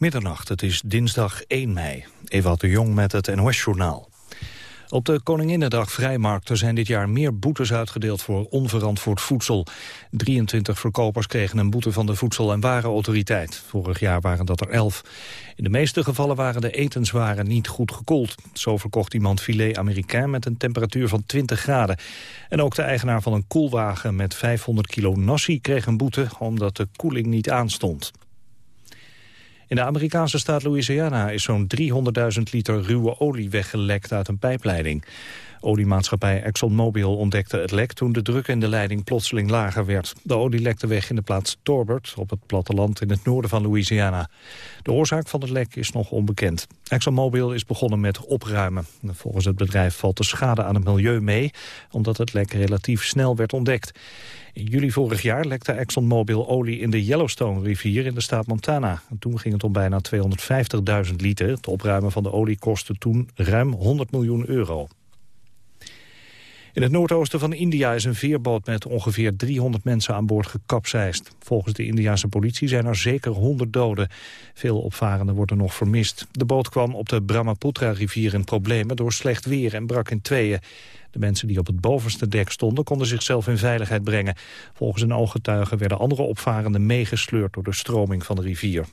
Middernacht, het is dinsdag 1 mei. Ewout de Jong met het NOS-journaal. Op de Koninginnedag vrijmarkten zijn dit jaar meer boetes uitgedeeld voor onverantwoord voedsel. 23 verkopers kregen een boete van de Voedsel- en Warenautoriteit. Vorig jaar waren dat er 11. In de meeste gevallen waren de etenswaren niet goed gekoeld. Zo verkocht iemand filet Amerikaan met een temperatuur van 20 graden. En ook de eigenaar van een koelwagen met 500 kilo nasi kreeg een boete omdat de koeling niet aanstond. In de Amerikaanse staat Louisiana is zo'n 300.000 liter ruwe olie weggelekt uit een pijpleiding. Oliemaatschappij ExxonMobil ontdekte het lek toen de druk in de leiding plotseling lager werd. De olie lekte weg in de plaats Torbert op het platteland in het noorden van Louisiana. De oorzaak van het lek is nog onbekend. ExxonMobil is begonnen met opruimen. Volgens het bedrijf valt de schade aan het milieu mee, omdat het lek relatief snel werd ontdekt. In juli vorig jaar lekte ExxonMobil olie in de Yellowstone-rivier in de staat Montana. En toen ging het om bijna 250.000 liter. Het opruimen van de olie kostte toen ruim 100 miljoen euro. In het noordoosten van India is een veerboot met ongeveer 300 mensen aan boord gekapseist. Volgens de Indiase politie zijn er zeker 100 doden. Veel opvarenden worden nog vermist. De boot kwam op de Brahmaputra-rivier in problemen door slecht weer en brak in tweeën. De mensen die op het bovenste dek stonden konden zichzelf in veiligheid brengen. Volgens een ooggetuige werden andere opvarenden meegesleurd door de stroming van de rivier.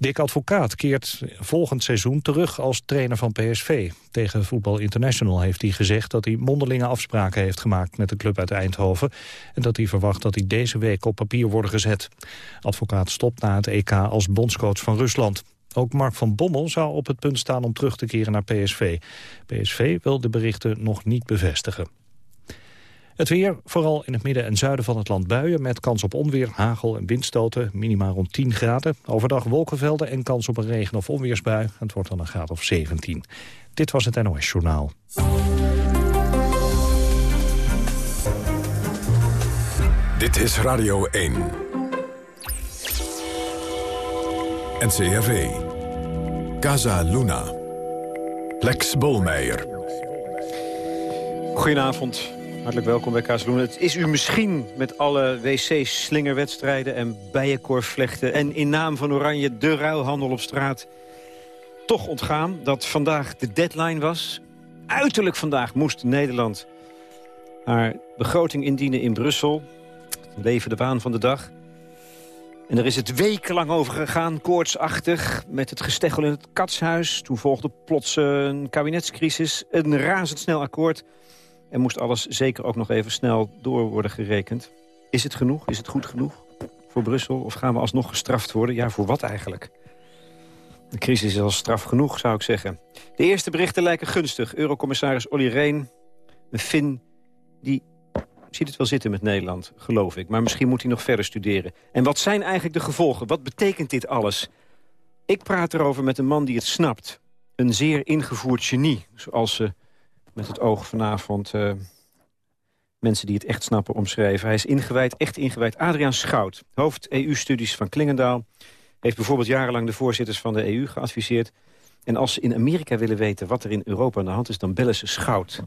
Dick Advocaat keert volgend seizoen terug als trainer van PSV. Tegen Voetbal International heeft hij gezegd dat hij mondelinge afspraken heeft gemaakt met de club uit Eindhoven en dat hij verwacht dat hij deze week op papier wordt gezet. Advocaat stopt na het EK als bondscoach van Rusland. Ook Mark van Bommel zou op het punt staan om terug te keren naar PSV. PSV wil de berichten nog niet bevestigen. Het weer, vooral in het midden en zuiden van het land buien... met kans op onweer, hagel en windstoten, minimaal rond 10 graden. Overdag wolkenvelden en kans op een regen- of onweersbui. Het wordt dan een graad of 17. Dit was het NOS Journaal. Dit is Radio 1. NCRV. Casa Luna. Lex Bolmeijer. Goedenavond. Hartelijk welkom bij Luna. Het is u misschien met alle wc-slingerwedstrijden en bijenkorfvlechten... en in naam van Oranje de ruilhandel op straat toch ontgaan... dat vandaag de deadline was. Uiterlijk vandaag moest Nederland haar begroting indienen in Brussel. Leven de waan van de dag. En er is het wekenlang over gegaan, koortsachtig, met het gesteggel in het katshuis. Toen volgde plots een kabinetscrisis, een razendsnel akkoord. En moest alles zeker ook nog even snel door worden gerekend. Is het genoeg? Is het goed genoeg voor Brussel? Of gaan we alsnog gestraft worden? Ja, voor wat eigenlijk? De crisis is al straf genoeg, zou ik zeggen. De eerste berichten lijken gunstig. Eurocommissaris Olly Rehn, een Fin, die ziet het wel zitten met Nederland, geloof ik. Maar misschien moet hij nog verder studeren. En wat zijn eigenlijk de gevolgen? Wat betekent dit alles? Ik praat erover met een man die het snapt. Een zeer ingevoerd genie, zoals ze met het oog vanavond... Uh, mensen die het echt snappen omschrijven. Hij is ingewijd, echt ingewijd. Adriaan Schout, hoofd EU-studies van Klingendaal... heeft bijvoorbeeld jarenlang de voorzitters van de EU geadviseerd. En als ze in Amerika willen weten wat er in Europa aan de hand is... dan bellen ze Schout.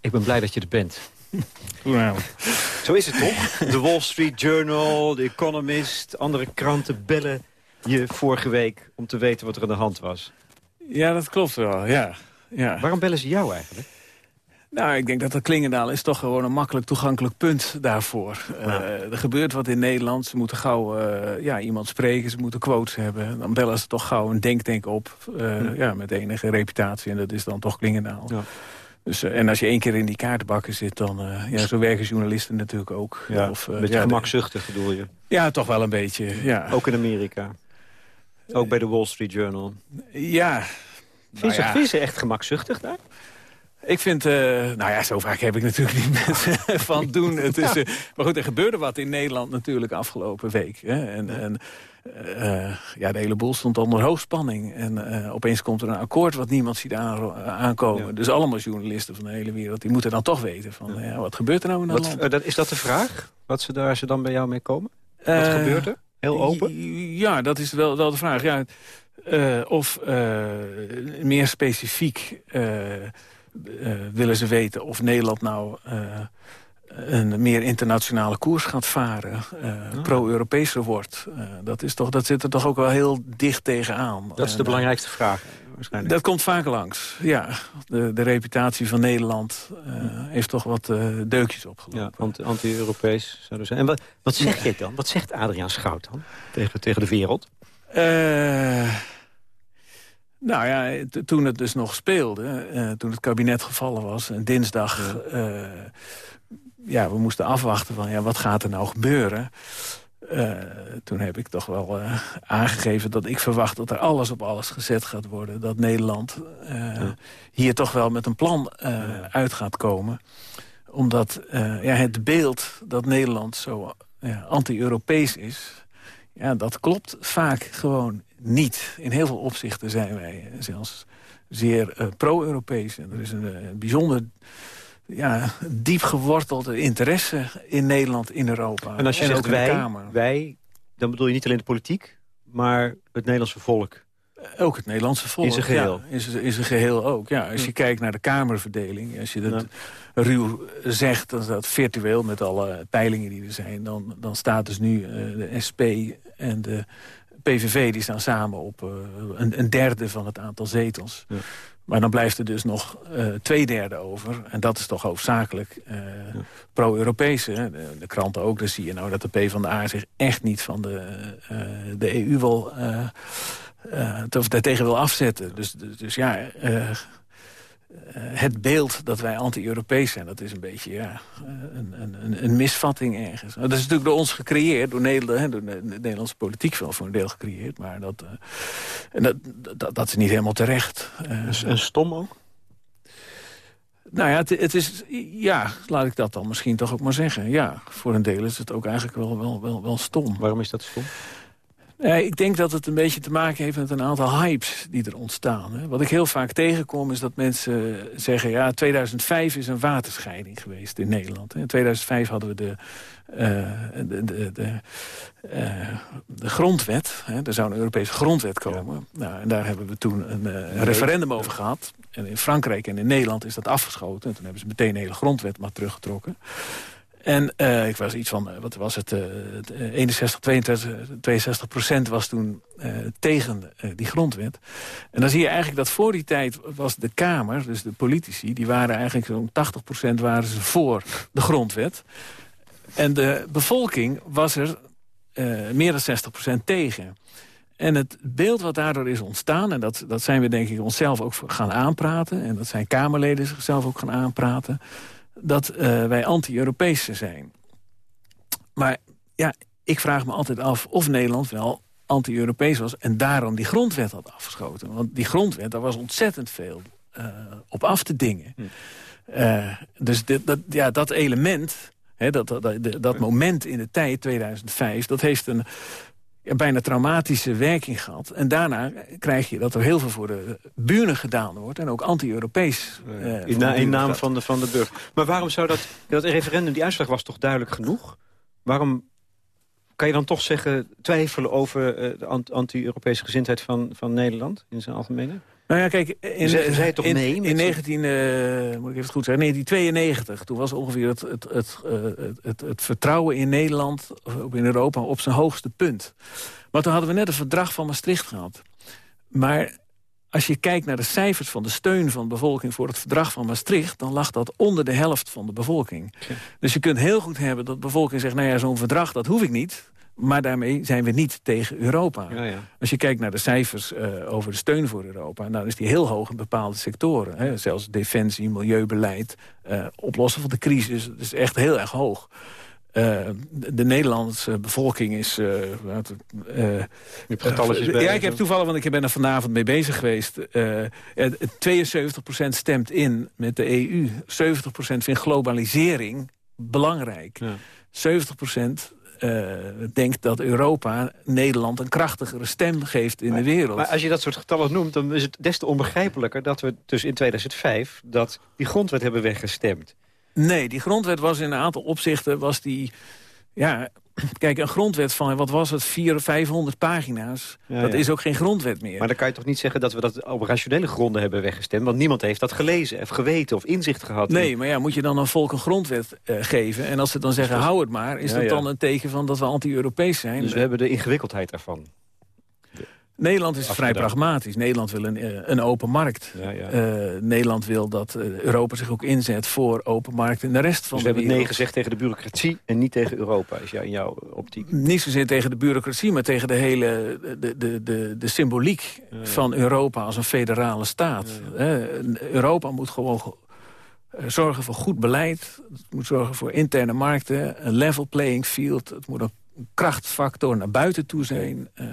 Ik ben blij dat je er bent. Goedenavond. Zo is het toch? De Wall Street Journal, The Economist, andere kranten bellen je vorige week... om te weten wat er aan de hand was. Ja, dat klopt wel, ja. ja. Waarom bellen ze jou eigenlijk? Nou, ik denk dat dat Klingendaal is toch gewoon een makkelijk toegankelijk punt daarvoor. Ja. Uh, er gebeurt wat in Nederland. Ze moeten gauw uh, ja, iemand spreken, ze moeten quotes hebben. Dan bellen ze toch gauw een denktank op. Uh, ja. ja. met enige reputatie. En dat is dan toch Klingendaal. Ja. Dus, en als je één keer in die kaartenbakken zit, dan... Ja, zo werken journalisten natuurlijk ook. Ja, of, een beetje ja, gemakzuchtig bedoel je? Ja, toch wel een beetje, ja. Ook in Amerika? Ook bij de Wall Street Journal? Ja. Vind je, nou, ja. ze echt gemakzuchtig daar? Ik vind, uh, nou ja, zo vaak heb ik natuurlijk niet mensen van doen. Het is, uh, maar goed, er gebeurde wat in Nederland natuurlijk afgelopen week. Hè? En, en uh, ja, de hele boel stond onder hoogspanning. En opeens komt er een akkoord wat niemand ziet aan, aankomen. Ja. Dus allemaal journalisten van de hele wereld, die moeten dan toch weten van, ja. ja wat gebeurt er nou in dat wat, land? dat, is dat de vraag? Wat ze daar ze dan bij jou mee komen? Wat gebeurt er? Heel open? Ja, dat is wel, wel de vraag. Ja, of meer specifiek... Uh, willen ze weten of Nederland nou uh, een meer internationale koers gaat varen. Uh, Pro-Europese wordt. dat, is toch, dat zit er toch ook wel heel dicht tegenaan. Dat is de belangrijkste vraag. Waarschijnlijk. Dat komt vaak langs, ja. De, de reputatie van Nederland heeft toch wat deukjes opgelopen. Ja, anti-Europees zou zijn. En wat, wat zeg je dan? Wat zegt Adriaan Schout dan tegen, tegen de wereld? Nou ja, toen het dus nog speelde, uh, toen het kabinet gevallen was... en dinsdag, ja. Uh, ja, we moesten afwachten van ja, wat gaat er nou gebeuren... Uh, toen heb ik toch wel aangegeven dat ik verwacht dat er alles op alles gezet gaat worden. Dat Nederland ja. hier toch wel met een plan uit gaat komen. Omdat ja, het beeld dat Nederland zo anti-Europees is... Ja, dat klopt vaak gewoon niet. In heel veel opzichten zijn wij zelfs zeer uh, pro-Europees. En er is een, een bijzonder ja, diep gewortelde interesse in Nederland, in Europa. En als je zegt wij, wij, dan bedoel je niet alleen de politiek... maar het Nederlandse volk. Eh, ook het Nederlandse volk. In zijn geheel. Ja, in, zijn, in zijn geheel ook. Ja, als je kijkt naar de Kamerverdeling, als je dat ruw zegt, dan dat virtueel met alle peilingen die er zijn. Dan, dan staat dus nu uh, de SP en de PVV die staan samen op uh, een, een, derde van het aantal zetels. Ja. Maar dan blijft er dus nog uh, twee derde over. En dat is toch hoofdzakelijk uh, ja. pro-Europese. De, de, kranten ook, dan zie je nou dat de PvdA zich echt niet van de, de EU wil... of daartegen wil afzetten. Dus, dus, dus ja, eh, het beeld dat wij anti-Europees zijn... dat is een beetje ja, een, een, een, misvatting ergens. Dat is natuurlijk door ons gecreëerd, door, Nederland, door de Nederlandse politiek wel voor een deel gecreëerd. Maar dat, uh, en dat, dat, dat, is niet helemaal terecht. En stom ook? Nou ja, het, het, is, ja, laat ik dat dan misschien toch ook maar zeggen. Ja, voor een deel is het ook eigenlijk wel, wel, wel, wel stom. Waarom is dat stom? Nee, ik denk dat het een beetje te maken heeft met een aantal hypes die er ontstaan. Hè. Wat ik heel vaak tegenkom is dat mensen zeggen... ja, 2005 is een waterscheiding geweest in Nederland. In 2005 hadden we de, uh, de, de, de, uh, de, grondwet. Hè. Er zou een Europese grondwet komen. Ja. Nou, en daar hebben we toen een, een referendum over gehad. En in Frankrijk en in Nederland is dat afgeschoten. En toen hebben ze meteen de hele grondwet maar teruggetrokken. En uh, ik was iets van, wat was het, uh, 61, 22, 62 procent was toen uh, tegen die grondwet. En dan zie je eigenlijk dat voor die tijd was de Kamer, dus de politici... die waren eigenlijk zo'n 80 procent waren ze voor de grondwet. En de bevolking was er meer dan 60 procent tegen. En het beeld wat daardoor is ontstaan... en dat, dat zijn we denk ik onszelf ook gaan aanpraten... en dat zijn Kamerleden zichzelf ook gaan aanpraten dat uh, wij anti-Europees zijn. Maar ja, ik vraag me altijd af of Nederland wel anti-Europees was... en daarom die grondwet had afgeschoten. Want die grondwet, daar was ontzettend veel uh, op af te dingen. Hm. Uh, dus dit, dat, ja, dat element, hè, dat, dat, dat, dat moment in de tijd, 2005... dat heeft een bijna traumatische werking gehad. En daarna krijg je dat er heel veel voor de buren gedaan wordt. En ook anti-Europees. Uh, in, na, in, naam van de, van de burger. Maar waarom zou dat... Dat referendum, die uitslag was toch duidelijk genoeg? Waarom kan je dan toch zeggen... twijfelen over uh, de anti-Europese gezindheid van, van Nederland in zijn algemene? Nou ja, kijk, in, Zij toch in, nee? In 19, uh, moet ik even goed zeggen, 1992, toen was ongeveer het, het, het, het, het vertrouwen in Nederland, of in Europa, op zijn hoogste punt. Maar toen hadden we net een verdrag van Maastricht gehad. Maar als je kijkt naar de cijfers van de steun van de bevolking... voor het verdrag van Maastricht... dan lag dat onder de helft van de bevolking. Dus je kunt heel goed hebben dat de bevolking zegt... nou ja, zo'n verdrag, dat hoef ik niet. Maar daarmee zijn we niet tegen Europa. Ja, ja. Als je kijkt naar de cijfers uh, over de steun voor Europa... dan nou, is die heel hoog in bepaalde sectoren. Hè. Zelfs defensie, milieubeleid, uh, oplossen van de crisis. Dat is echt heel erg hoog. Uh, de, de, Nederlandse bevolking is... Uh, uh, ja, ik heb toevallig, want ik ben er vanavond mee bezig geweest. 72% stemt in met de EU. 70% vindt globalisering belangrijk. Ja. 70% uh, denkt dat Europa Nederland een krachtigere stem geeft in maar, de wereld. Maar als je dat soort getallen noemt, dan is het des te onbegrijpelijker... dat we dus in 2005 dat die grondwet hebben weggestemd. Nee, die grondwet was in een aantal opzichten... was die, ja, kijk, een grondwet van, wat was het, 400, 500 pagina's. dat is ook geen grondwet meer. Maar dan kan je toch niet zeggen dat we dat op rationele gronden hebben weggestemd? Want niemand heeft dat gelezen, of geweten of inzicht gehad. Nee, maar ja, moet je dan een volk een grondwet uh, geven? En als ze dan zeggen, hou het maar, is dat dan een teken van dat we anti-Europees zijn? Dus we hebben de ingewikkeldheid daarvan. Nederland is vrij pragmatisch. Nederland wil een, eh, een open markt. Ja, ja. Uh, Nederland wil dat uh, Europa zich ook inzet voor open markt in de rest van dus de wereld. we hebben nee gezegd tegen de bureaucratie en niet tegen Europa, is jou, in jouw optiek? Niet zozeer tegen de bureaucratie, maar tegen de hele de, de, de, de symboliek van Europa als een federale staat. Europa moet gewoon zorgen voor goed beleid. Het moet zorgen voor interne markten, een level playing field. Het moet een krachtfactor naar buiten toe zijn. Uh,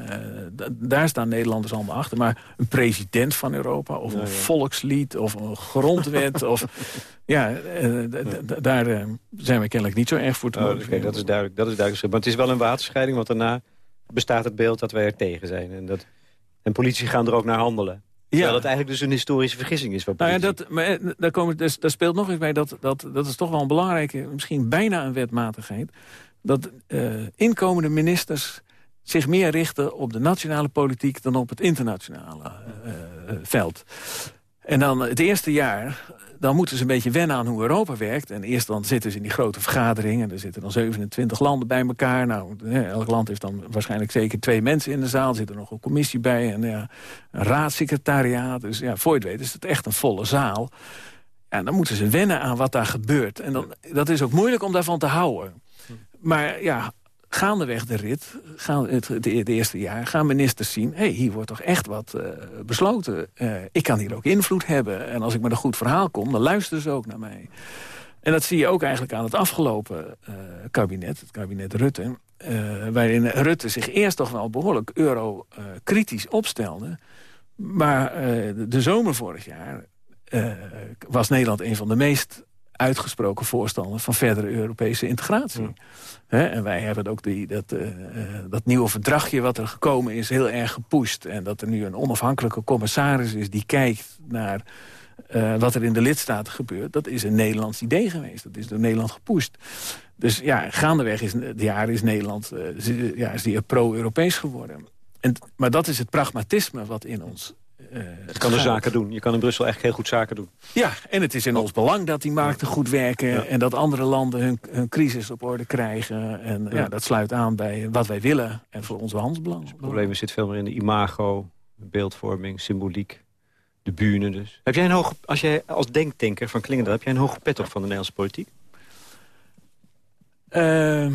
daar staan Nederlanders allemaal achter. Maar een president van Europa of een volkslied of een grondwet... of, ja, uh, daar uh, zijn we kennelijk niet zo erg voor te oh, okay, dat is duidelijk. Dat is duidelijk. Maar het is wel een waterscheiding, want daarna bestaat het beeld dat wij er tegen zijn. En, dat, en politici gaan er ook naar handelen. Ja. Terwijl dat eigenlijk dus een historische vergissing is. Nou ja, dat, maar daar, komen, dus, daar speelt nog eens bij dat, dat, dat is toch wel een belangrijke, misschien bijna een wetmatigheid dat uh, inkomende ministers zich meer richten op de nationale politiek... dan op het internationale uh, veld. En dan het eerste jaar, dan moeten ze een beetje wennen aan hoe Europa werkt. En eerst dan zitten ze in die grote vergaderingen. Er zitten dan 27 landen bij elkaar. Nou, elk land heeft dan waarschijnlijk zeker twee mensen in de zaal. Er zit er nog een commissie bij en ja, een raadssecretariaat. Dus ja, voor je het weet is het echt een volle zaal. En dan moeten ze wennen aan wat daar gebeurt. En dan, dat is ook moeilijk om daarvan te houden. Maar ja, gaandeweg de rit, het, de, eerste jaar, gaan ministers zien... hé, hey, hier wordt toch echt wat uh, besloten. Uh, ik kan hier ook invloed hebben. En als ik met een goed verhaal kom, dan luisteren ze ook naar mij. En dat zie je ook eigenlijk aan het afgelopen uh, kabinet, het kabinet Rutte... waarin Rutte zich eerst toch wel behoorlijk euro-kritisch opstelde... maar de zomer vorig jaar was Nederland een van de meest uitgesproken voorstander van verdere Europese integratie. en wij hebben ook die, dat, uh, dat nieuwe verdragje wat er gekomen is heel erg gepusht. En dat er nu een onafhankelijke commissaris is die kijkt naar uh, wat er in de lidstaten gebeurt. Dat is een Nederlands idee geweest. Dat is door Nederland gepusht. Dus ja, gaandeweg is de jaren is Nederland ja, is die pro-Europees geworden. En, maar dat is het pragmatisme wat in ons uh, je kan er zaken doen. Je kan in Brussel echt heel goed zaken doen. Ja, en het is in ons belang dat die markten goed werken... en dat andere landen hun, hun crisis op orde krijgen. En ja. dat sluit aan bij wat wij willen en voor onze handelsbelang. Dus het probleem zit veel meer in de imago, beeldvorming, symboliek. De buren dus. Heb jij een hoge, als jij als denktanker van Klingender... heb jij een hoge pet op van de Nederlandse politiek? Uh,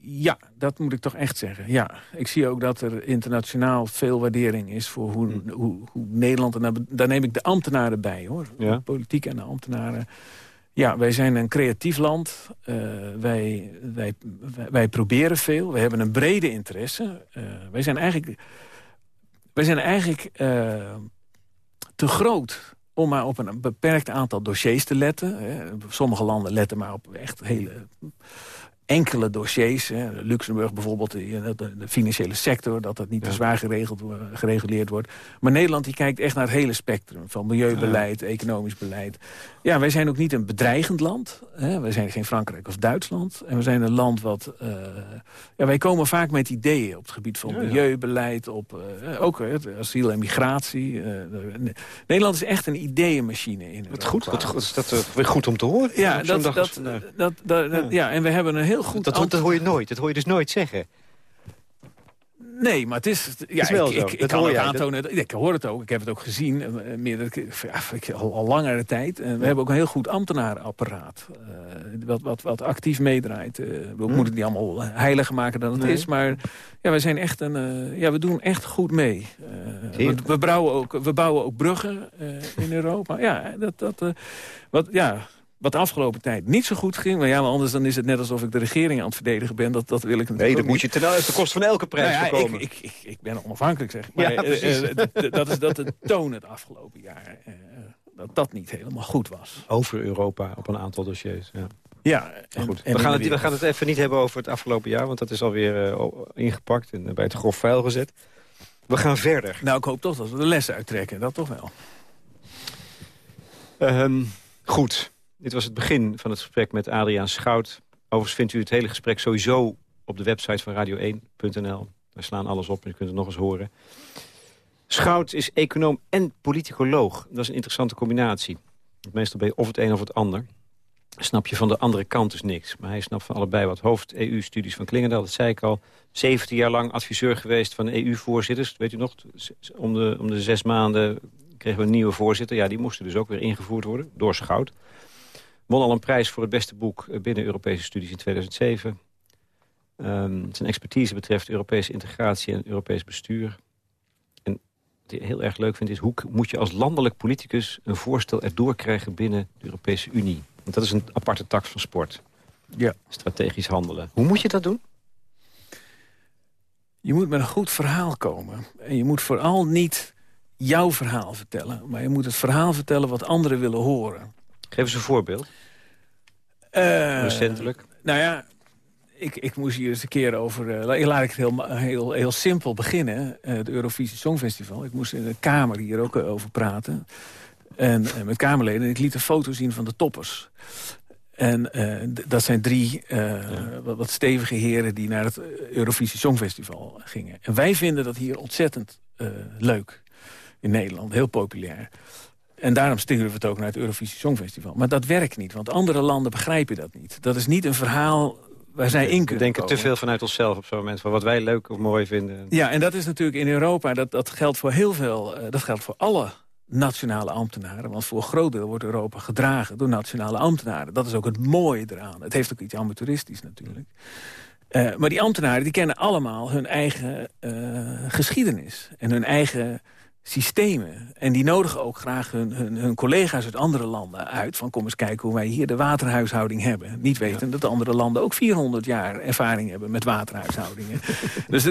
ja, dat moet ik toch echt zeggen. Ja, ik zie ook dat er internationaal veel waardering is voor hoe, hm. hoe, hoe Nederland... en daar neem ik de ambtenaren bij, hoor. Ja. De politiek en de ambtenaren. Ja, wij zijn een creatief land. Uh, wij, wij, wij, proberen veel. We hebben een brede interesse. Uh, wij zijn eigenlijk, wij zijn eigenlijk uh, te groot om maar op een beperkt aantal dossiers te letten. Sommige landen letten maar op echt hele enkele dossiers. Hè, Luxemburg bijvoorbeeld, de, de, financiële sector... dat dat niet te zwaar geregeld, gereguleerd wordt. Maar Nederland die kijkt echt naar het hele spectrum... van milieubeleid, economisch beleid. Ja, wij zijn ook niet een bedreigend land. Hè. Wij zijn geen Frankrijk of Duitsland. En we zijn een land wat... Uh, ja, wij komen vaak met ideeën op het gebied van milieubeleid... op uh, ook asiel en migratie. Uh, Nederland is echt een ideeënmachine. In wat goed, wat goed, is dat weer goed om te horen. Ja, dat, dat, dat, dat, ja, en we hebben een heel heel goed... Dat, dat, hoor je nooit, dat hoor je dus nooit zeggen. Nee, maar het is... Ja, is wel ik, ik, ik kan het aantonen. Ik hoor het ook. Ik heb het ook gezien. Uh, meer, ja, al, al langere tijd. En we hebben ook een heel goed ambtenarenapparaat. Uh, wat, wat, wat actief meedraait. We hm. moeten het niet allemaal heiliger maken dan het is. Maar ja, we, zijn echt een, ja, we doen echt goed mee. We, we, bouwen ook, we bouwen ook bruggen in Europa. Ja, dat... dat wat, ja, wat de afgelopen tijd niet zo goed ging. Maar ja, maar anders dan is het net alsof ik de regering aan het verdedigen ben. Dat, dat wil ik natuurlijk Nee, dat moet je ten de kost van elke prijs nou ja, voorkomen. Ik, ik, ik, ben onafhankelijk, zeg Maar ja, uh, dat is dat de toon het afgelopen jaar... Uh, dat dat niet helemaal goed was. Over Europa op een aantal dossiers, ja. Ja, en, goed. we, gaan het, we gaan het even niet hebben over het afgelopen jaar... want dat is alweer uh, ingepakt en bij het grof vuil gezet. We gaan verder. Nou, ik hoop toch dat we de lessen uittrekken. Dat toch wel. Um, goed. Dit was het begin van het gesprek met Adriaan Schout... Overigens vindt u het hele gesprek sowieso op de website van radio1.nl. Daar slaan alles op en je kunt het nog eens horen. Schout is econoom en politicoloog. Dat is een interessante combinatie. Meestal ben je of het een of het ander. Snap je van de andere kant dus niks. Maar hij snapt van allebei wat. Hoofd EU-studies van Klingendaal, dat zei ik al. 17 jaar lang adviseur geweest van EU-voorzitters. Weet u nog, om de, om de zes maanden kregen we een nieuwe voorzitter. Ja, die moesten dus ook weer ingevoerd worden door Schout. Won al een prijs voor het beste boek binnen Europese studies in 2007. Um, zijn expertise betreft Europese integratie en Europees bestuur. En wat ik heel erg leuk vind is... hoe moet je als landelijk politicus een voorstel erdoor krijgen binnen de Europese Unie? Want dat is een aparte tak van sport. Ja. Strategisch handelen. Hoe moet je dat doen? Je moet met een goed verhaal komen. En je moet vooral niet jouw verhaal vertellen. Maar je moet het verhaal vertellen wat anderen willen horen. Geef eens een voorbeeld. Uh, Recentelijk. Nou ja, ik, ik moest hier eens een keer over... Uh, laat ik het heel, heel, heel simpel beginnen. Uh, het Eurovisie Songfestival. Ik moest in de Kamer hier ook over praten. En met Kamerleden. ik liet een foto zien van de toppers. En dat zijn drie wat, wat, stevige heren die naar het Eurovisie Songfestival gingen. En wij vinden dat hier ontzettend leuk in Nederland. Heel populair. En daarom sturen we het ook naar het Eurovisie Songfestival. Maar dat werkt niet, want andere landen begrijpen dat niet. Dat is niet een verhaal waar zij in kunnen We denken te veel vanuit onszelf op zo'n moment. Van wat wij leuk of mooi vinden. Ja, en dat is natuurlijk in Europa, dat, dat geldt voor heel veel... Uh, dat geldt voor alle nationale ambtenaren. Want voor een groot deel wordt Europa gedragen door nationale ambtenaren. Dat is ook het mooie eraan. Het heeft ook iets amateuristisch natuurlijk. Uh, maar die ambtenaren die kennen allemaal hun eigen uh, geschiedenis. En hun eigen systemen. En die nodigen ook graag hun, hun, hun, collega's uit andere landen uit. Van kom eens kijken hoe wij hier de waterhuishouding hebben. Niet weten dat de andere landen ook 400 jaar ervaring hebben met waterhuishoudingen. dus,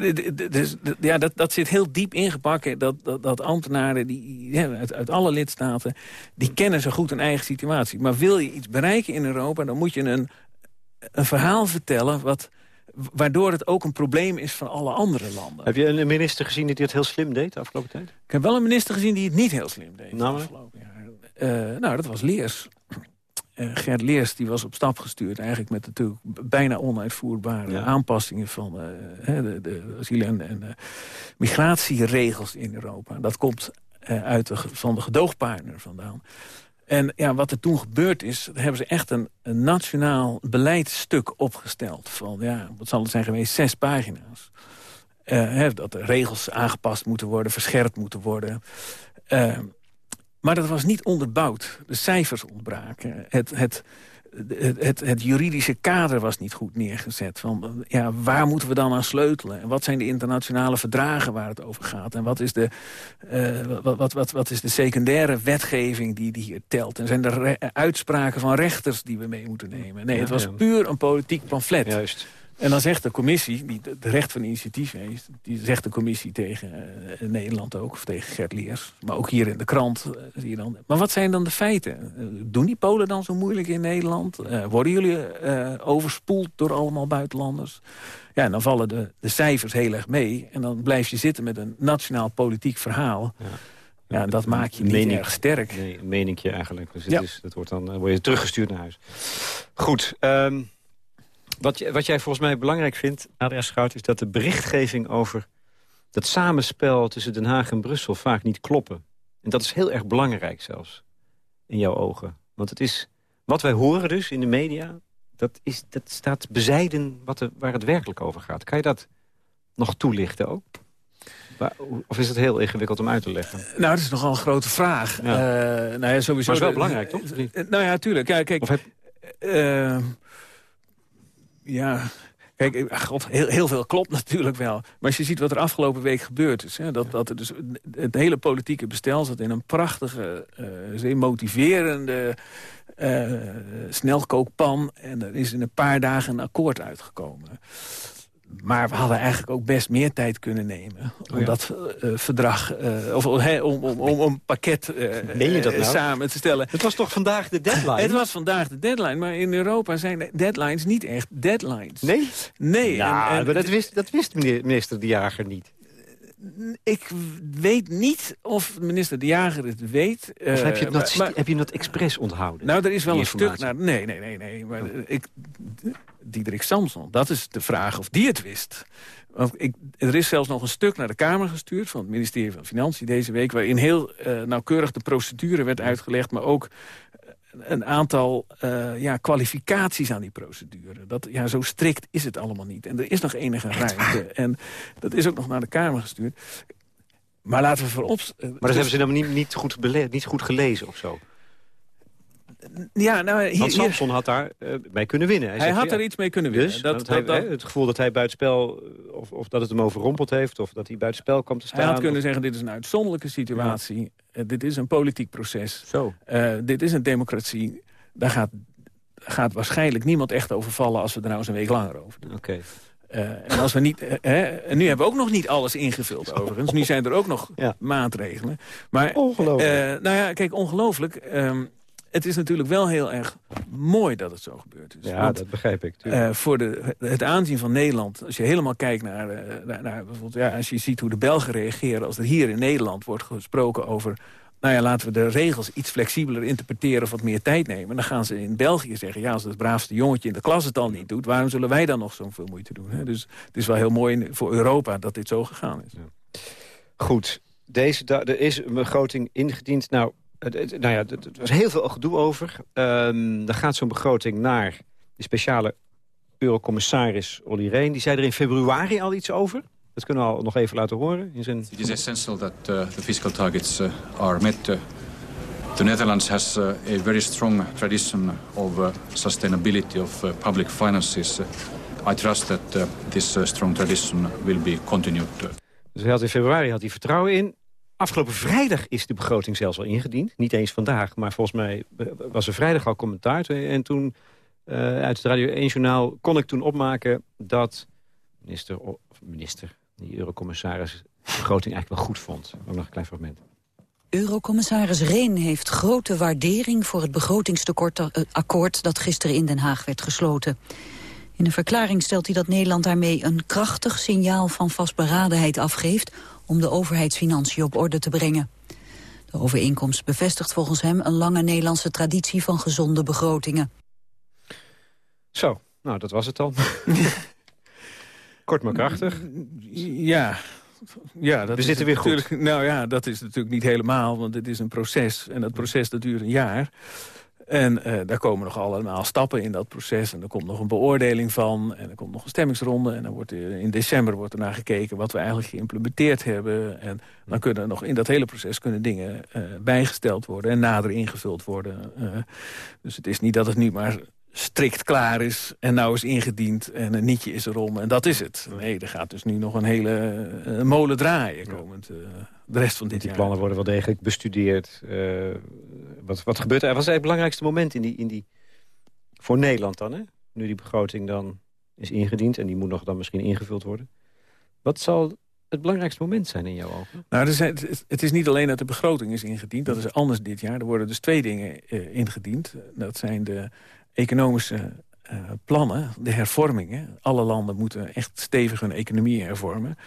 dus ja, dat, dat zit heel diep ingebakken. Dat, dat, dat ambtenaren die, ja, uit, uit alle lidstaten, die kennen zo goed hun eigen situatie. Maar wil je iets bereiken in Europa, dan moet je een, een verhaal vertellen... wat waardoor het ook een probleem is van alle andere landen. Heb je een minister gezien die het heel slim deed de afgelopen tijd? Ik heb wel een minister gezien die het niet heel slim deed nou, de afgelopen jaar. Uh, nou, dat was Leers. Uh, Gert Leers die was op stap gestuurd eigenlijk met natuurlijk bijna onuitvoerbare aanpassingen van uh, de, de asiel- en, en migratieregels in Europa. Dat komt uit de, van de gedoogpartner vandaan. En ja, wat er toen gebeurd is, hebben ze echt een, nationaal beleidstuk opgesteld. Van, ja, wat zal het zijn geweest, zes pagina's. Uh, dat de regels aangepast moeten worden, verscherpt moeten worden. Uh, maar dat was niet onderbouwd. De cijfers ontbraken. Het, het, het, het, het, juridische kader was niet goed neergezet. Van, ja, waar moeten we dan aan sleutelen? En wat zijn de internationale verdragen waar het over gaat? En wat is de, uh, wat, wat, wat, wat, is de secundaire wetgeving die, die hier telt? En zijn er uitspraken van rechters die we mee moeten nemen? Nee, het was puur een politiek pamflet. Juist. En dan zegt de commissie, die het recht van initiatief heeft... die zegt de commissie tegen uh, Nederland ook, of tegen Gert Leers... maar ook hier in de krant uh, zie je dan... Maar wat zijn dan de feiten? Uh, doen die Polen dan zo moeilijk in Nederland? worden jullie overspoeld door allemaal buitenlanders? Ja, en dan vallen de, de cijfers heel erg mee... en dan blijf je zitten met een nationaal politiek verhaal... Ja. Ja, dat maak je niet mening, erg sterk. Nee, een meningje eigenlijk. Dus ja. is, dat wordt dan, word je teruggestuurd naar huis. Goed, um, wat, wat jij volgens mij belangrijk vindt, Adria Schout... is dat de berichtgeving over dat samenspel tussen Den Haag en Brussel vaak niet kloppen. En dat is heel erg belangrijk zelfs, in jouw ogen. Want het is, wat wij horen dus in de media... dat, is, dat staat bezijden wat er, waar het werkelijk over gaat. Kan je dat nog toelichten ook? Of is het heel ingewikkeld om uit te leggen? Nou, dat is nogal een grote vraag. Ja. Uh, nou ja, sowieso. Maar is wel belangrijk, toch? Nou ja, tuurlijk. Ja, kijk, of heb... uh, ja, Kijk, God, heel, heel, veel klopt natuurlijk wel. Maar als je ziet wat er afgelopen week gebeurd is... Hè, dat, dat er dus het hele politieke bestel zat in een prachtige, uh, zeer motiverende uh, snelkookpan... en er is in een paar dagen een akkoord uitgekomen. Maar we hadden eigenlijk ook best meer tijd kunnen nemen. Om oh dat uh, verdrag, uh, of om, om, om, een pakket uh, je dat nou? samen te stellen. Het was toch vandaag de deadline? Het was vandaag de deadline, maar in Europa zijn deadlines niet echt deadlines. Nee? Nee. En, en, maar dat wist, dat wist minister De Jager niet. Ik weet niet of minister De Jager het weet. Of heb je het dat, maar, heb je dat expres onthouden? Nou, er is wel een stuk naar... Nee, nee, nee. nee maar oh. ik, Diederik Samson, dat is de vraag of die het wist. Want ik, er is zelfs nog een stuk naar de Kamer gestuurd... van het ministerie van Financiën deze week... waarin heel uh, nauwkeurig de procedure werd uitgelegd... maar ook een aantal uh, ja, kwalificaties aan die procedure. Dat, ja, zo strikt is het allemaal niet. En er is nog enige ruimte. En dat is ook nog naar de Kamer gestuurd. Maar laten we voorop... Uh, maar dat hebben ze dan niet, niet, goed niet goed gelezen of zo? Ja, nou, hier, Want Samson had daar uh, mee kunnen winnen. Hij, hij had er iets mee kunnen winnen. Dus, dat, dat, hij, het gevoel dat hij buitenspel, of, of dat het hem overrompeld heeft... of dat hij buitenspel kwam te staan. Hij had kunnen zeggen, dit is een uitzonderlijke situatie. Ja. Uh, dit is een politiek proces. Zo. Uh, dit is een democratie. Daar gaat, gaat waarschijnlijk niemand echt over vallen... als we er nou eens een week langer over doen. Oké. Uh, en als we niet, hè, en nu hebben we ook nog niet alles ingevuld overigens. Nu zijn er ook nog ja. maatregelen. Maar, ongelooflijk. nou ja, kijk, ongelooflijk. Um, het is natuurlijk wel heel erg mooi dat het zo gebeurd is. Ja, dat begrijp ik. Uh, voor de, het aanzien van Nederland, als je helemaal kijkt naar, uh, naar, naar, bijvoorbeeld, ja, als je ziet hoe de Belgen reageren, als er hier in Nederland wordt gesproken over, nou ja, laten we de regels iets flexibeler interpreteren of wat meer tijd nemen. Dan gaan ze in België zeggen, ja, als het braafste jongetje in de klas het al niet doet, waarom zullen wij dan nog zoveel moeite doen? Hè? Dus het is wel heel mooi voor Europa dat dit zo gegaan is. Ja. Goed, deze er is een begroting ingediend. Nou, nou ja, er was heel veel gedoe over. Um, dan gaat zo'n begroting naar de speciale eurocommissaris Olly Rehn. Die zei er in februari al iets over. Dat kunnen we al nog even laten horen. In zijn... It is essential that uh, the fiscal targets uh, are met. Uh, the Netherlands has a very strong tradition of sustainability of public finances. I trust that this strong tradition will be continued. Dus hij had in februari had hij vertrouwen in. Afgelopen vrijdag is de begroting zelfs al ingediend. Niet eens vandaag, maar volgens mij was er vrijdag al commentaar. En toen, uh, uit het Radio 1-journaal, kon ik toen opmaken dat minister, of minister, die eurocommissaris, de begroting eigenlijk wel goed vond. Ook nog een klein fragment. Eurocommissaris Reen heeft grote waardering voor het begrotingstekort eh, dat gisteren in Den Haag werd gesloten. In een verklaring stelt hij dat Nederland daarmee een krachtig signaal van vastberadenheid afgeeft om de overheidsfinanciën op orde te brengen. De overeenkomst bevestigt volgens hem een lange Nederlandse traditie van gezonde begrotingen. Zo, nou dat was het dan. Kort maar krachtig. Ja, ja, dat We zitten weer goed. Nou ja, dat is natuurlijk niet helemaal, want het is een proces. En dat proces dat duurt een jaar. En uh, daar komen nog allemaal stappen in dat proces. En er komt nog een beoordeling van. En er komt nog een stemmingsronde. En dan wordt er, in december wordt er naar gekeken wat we eigenlijk geïmplementeerd hebben. En dan kunnen nog in dat hele proces kunnen dingen uh, bijgesteld worden. En nader ingevuld worden. Dus het is niet dat het nu maar strikt klaar is en nou is ingediend en een nietje is erom en dat is het. Nee, er gaat dus nu nog een hele uh, molen draaien komend uh, de rest van dit die jaar. Die plannen worden wel degelijk bestudeerd. Uh, wat, wat gebeurt er? Wat is het belangrijkste moment in die, in die, voor Nederland dan? Hè? Nu die begroting dan is ingediend en die moet nog dan misschien ingevuld worden. Wat zal het belangrijkste moment zijn in jouw ogen? Nou, het, het is niet alleen dat de begroting is ingediend. Dat is anders dit jaar. Er worden dus twee dingen ingediend. Dat zijn de economische uh, plannen, de hervormingen. Alle landen moeten echt stevig hun economie hervormen.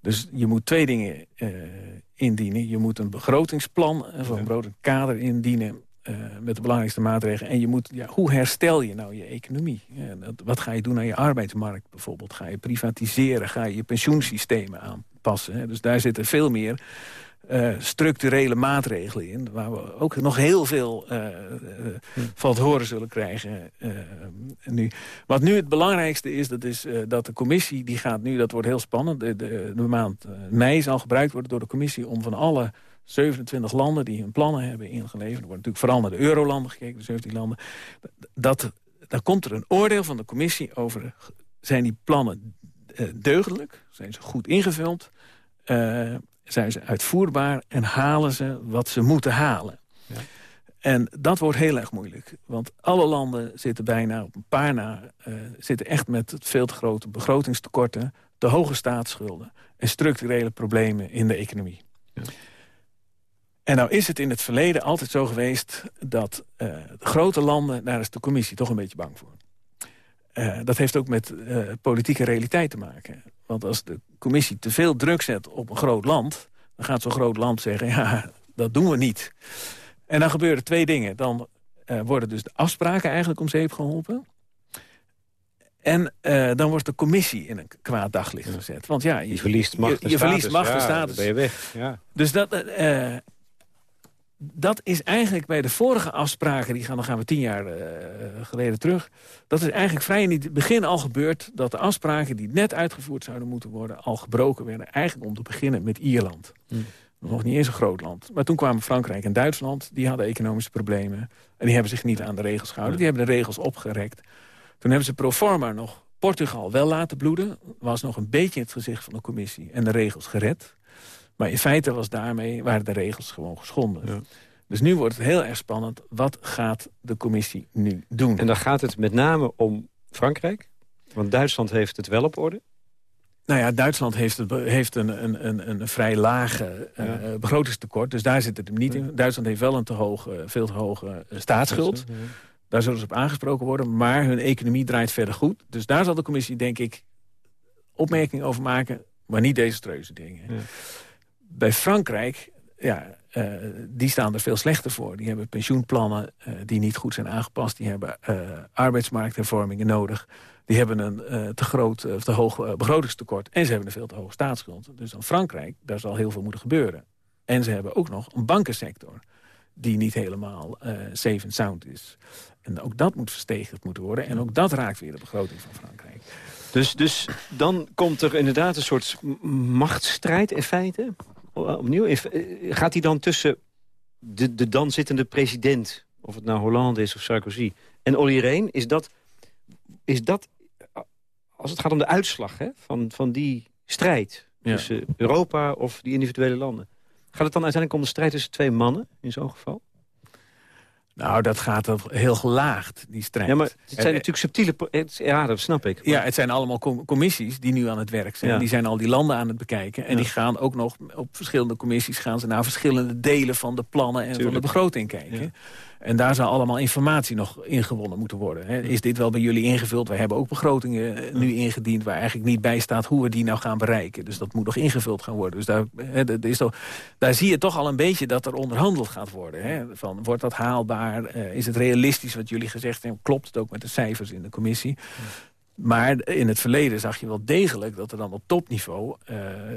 Dus je moet twee dingen uh, indienen. Je moet een begrotingsplan, een begrotingskader indienen... Uh, met de belangrijkste maatregelen. En je moet, ja, hoe herstel je nou je economie? Ja, dat, wat ga je doen aan je arbeidsmarkt bijvoorbeeld? Ga je privatiseren? Ga je je pensioensystemen aanpassen? Hè? Dus daar zitten veel meer uh, structurele maatregelen in... waar we ook nog heel veel uh, uh, van te horen zullen krijgen nu. Wat nu het belangrijkste is, dat is dat de commissie... die gaat nu, dat wordt heel spannend... de, de, de maand mei zal gebruikt worden door de commissie... om van alle 27 landen die hun plannen hebben ingeleverd... er wordt natuurlijk vooral naar de eurolanden gekeken, de 17 landen... dat, dan komt er een oordeel van de commissie over... zijn die plannen deugdelijk? Zijn ze goed ingevuld? Zijn ze uitvoerbaar en halen ze wat ze moeten halen. Ja. En dat wordt heel erg moeilijk. Want alle landen zitten bijna op een paar na... Uh, zitten echt met veel te grote begrotingstekorten... te hoge staatsschulden en structurele problemen in de economie. Ja. En nou is het in het verleden altijd zo geweest... dat uh, de grote landen, daar is de commissie toch een beetje bang voor. Uh, dat heeft ook met uh, politieke realiteit te maken. Want als de commissie te veel druk zet op een groot land... dan gaat zo'n groot land zeggen, ja, dat doen we niet. En dan gebeuren twee dingen. Dan uh, worden dus de afspraken eigenlijk om zeep geholpen. En dan wordt de commissie in een kwaad daglicht gezet. Want ja, je, je verliest macht je, je verliest macht en ja, status. ben je weg. Ja. Dus dat, dat is eigenlijk bij de vorige afspraken... die gaan, dan gaan we tien jaar uh, geleden terug... dat is eigenlijk vrij in het begin al gebeurd... dat de afspraken die net uitgevoerd zouden moeten worden... al gebroken werden, eigenlijk om te beginnen met Ierland. Hmm. Nog niet eens een groot land. Maar toen kwamen Frankrijk en Duitsland. Die hadden economische problemen. En die hebben zich niet aan de regels gehouden. Die hebben de regels opgerekt. Toen hebben ze pro forma nog Portugal wel laten bloeden. Was nog een beetje in het gezicht van de commissie. En de regels gered. Maar in feite was daarmee, waren de regels gewoon geschonden. Ja. Dus nu wordt het heel erg spannend. Wat gaat de commissie nu doen? En dan gaat het met name om Frankrijk. Want Duitsland heeft het wel op orde. Nou ja, Duitsland heeft, het, heeft een, een, een, een vrij lage uh, ja. begrotingstekort. Dus daar zit het hem niet in. Duitsland heeft wel een te hoge, veel te hoge staatsschuld. Ja. Daar zullen ze op aangesproken worden. Maar hun economie draait verder goed. Dus daar zal de commissie, denk ik, opmerkingen over maken. Maar niet deze treuze dingen. Ja. Bij Frankrijk, ja, uh, die staan er veel slechter voor. Die hebben pensioenplannen uh, die niet goed zijn aangepast. Die hebben uh, arbeidsmarkthervormingen nodig. Die hebben een te groot, te hoog begrotingstekort. En ze hebben een veel te hoge staatsschuld. Dus aan Frankrijk, daar zal heel veel moeten gebeuren. En ze hebben ook nog een bankensector die niet helemaal safe and sound is. En ook dat moet verstegerd moeten worden. En ook dat raakt weer de begroting van Frankrijk. Dus, dus dan komt er inderdaad een soort machtsstrijd in feite. Opnieuw, gaat hij dan tussen de, de dan zittende president... of het nou Hollande is of Sarkozy, en Olly Rehn... is dat, is dat als het gaat om de uitslag hè, van, van die strijd... Ja. tussen Europa of die individuele landen... gaat het dan uiteindelijk om de strijd tussen twee mannen in zo'n geval? Nou, dat gaat heel gelaagd, die strijd. Ja, maar het zijn en, natuurlijk subtiele... Ja, dat snap ik. Maar... Ja, het zijn allemaal commissies die nu aan het werk zijn. Ja. Die zijn al die landen aan het bekijken. En ja. die gaan ook nog op verschillende commissies... gaan ze naar verschillende delen van de plannen en Tuurlijk. van de begroting kijken. Ja. En daar zou allemaal informatie nog ingewonnen moeten worden. Hè. Is dit wel bij jullie ingevuld? Wij hebben ook begrotingen nu ingediend... waar eigenlijk niet bij staat hoe we die nou gaan bereiken. Dus dat moet nog ingevuld gaan worden. Dus daar, hè, dat is toch, daar zie je toch al een beetje dat er onderhandeld gaat worden. Hè. Van, wordt dat haalbaar? Uh, is het realistisch wat jullie gezegd hebben? Klopt het ook met de cijfers in de commissie? Maar in het verleden zag je wel degelijk dat er dan op topniveau uh,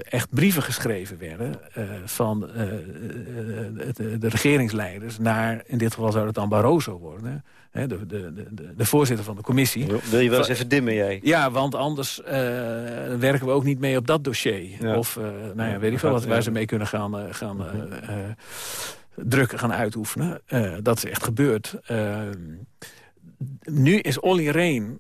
echt brieven geschreven werden uh, van uh, de, de, regeringsleiders naar, in dit geval zou het dan Barroso worden, hè, de, de, de, de, voorzitter van de commissie. Wil je wel eens even dimmen, jij? Ja, want anders werken we ook niet mee op dat dossier. Ja. Of, nou ja, weet ik veel wat waar ze mee kunnen gaan, gaan druk gaan uitoefenen. dat is echt gebeurd. nu is Olly Reen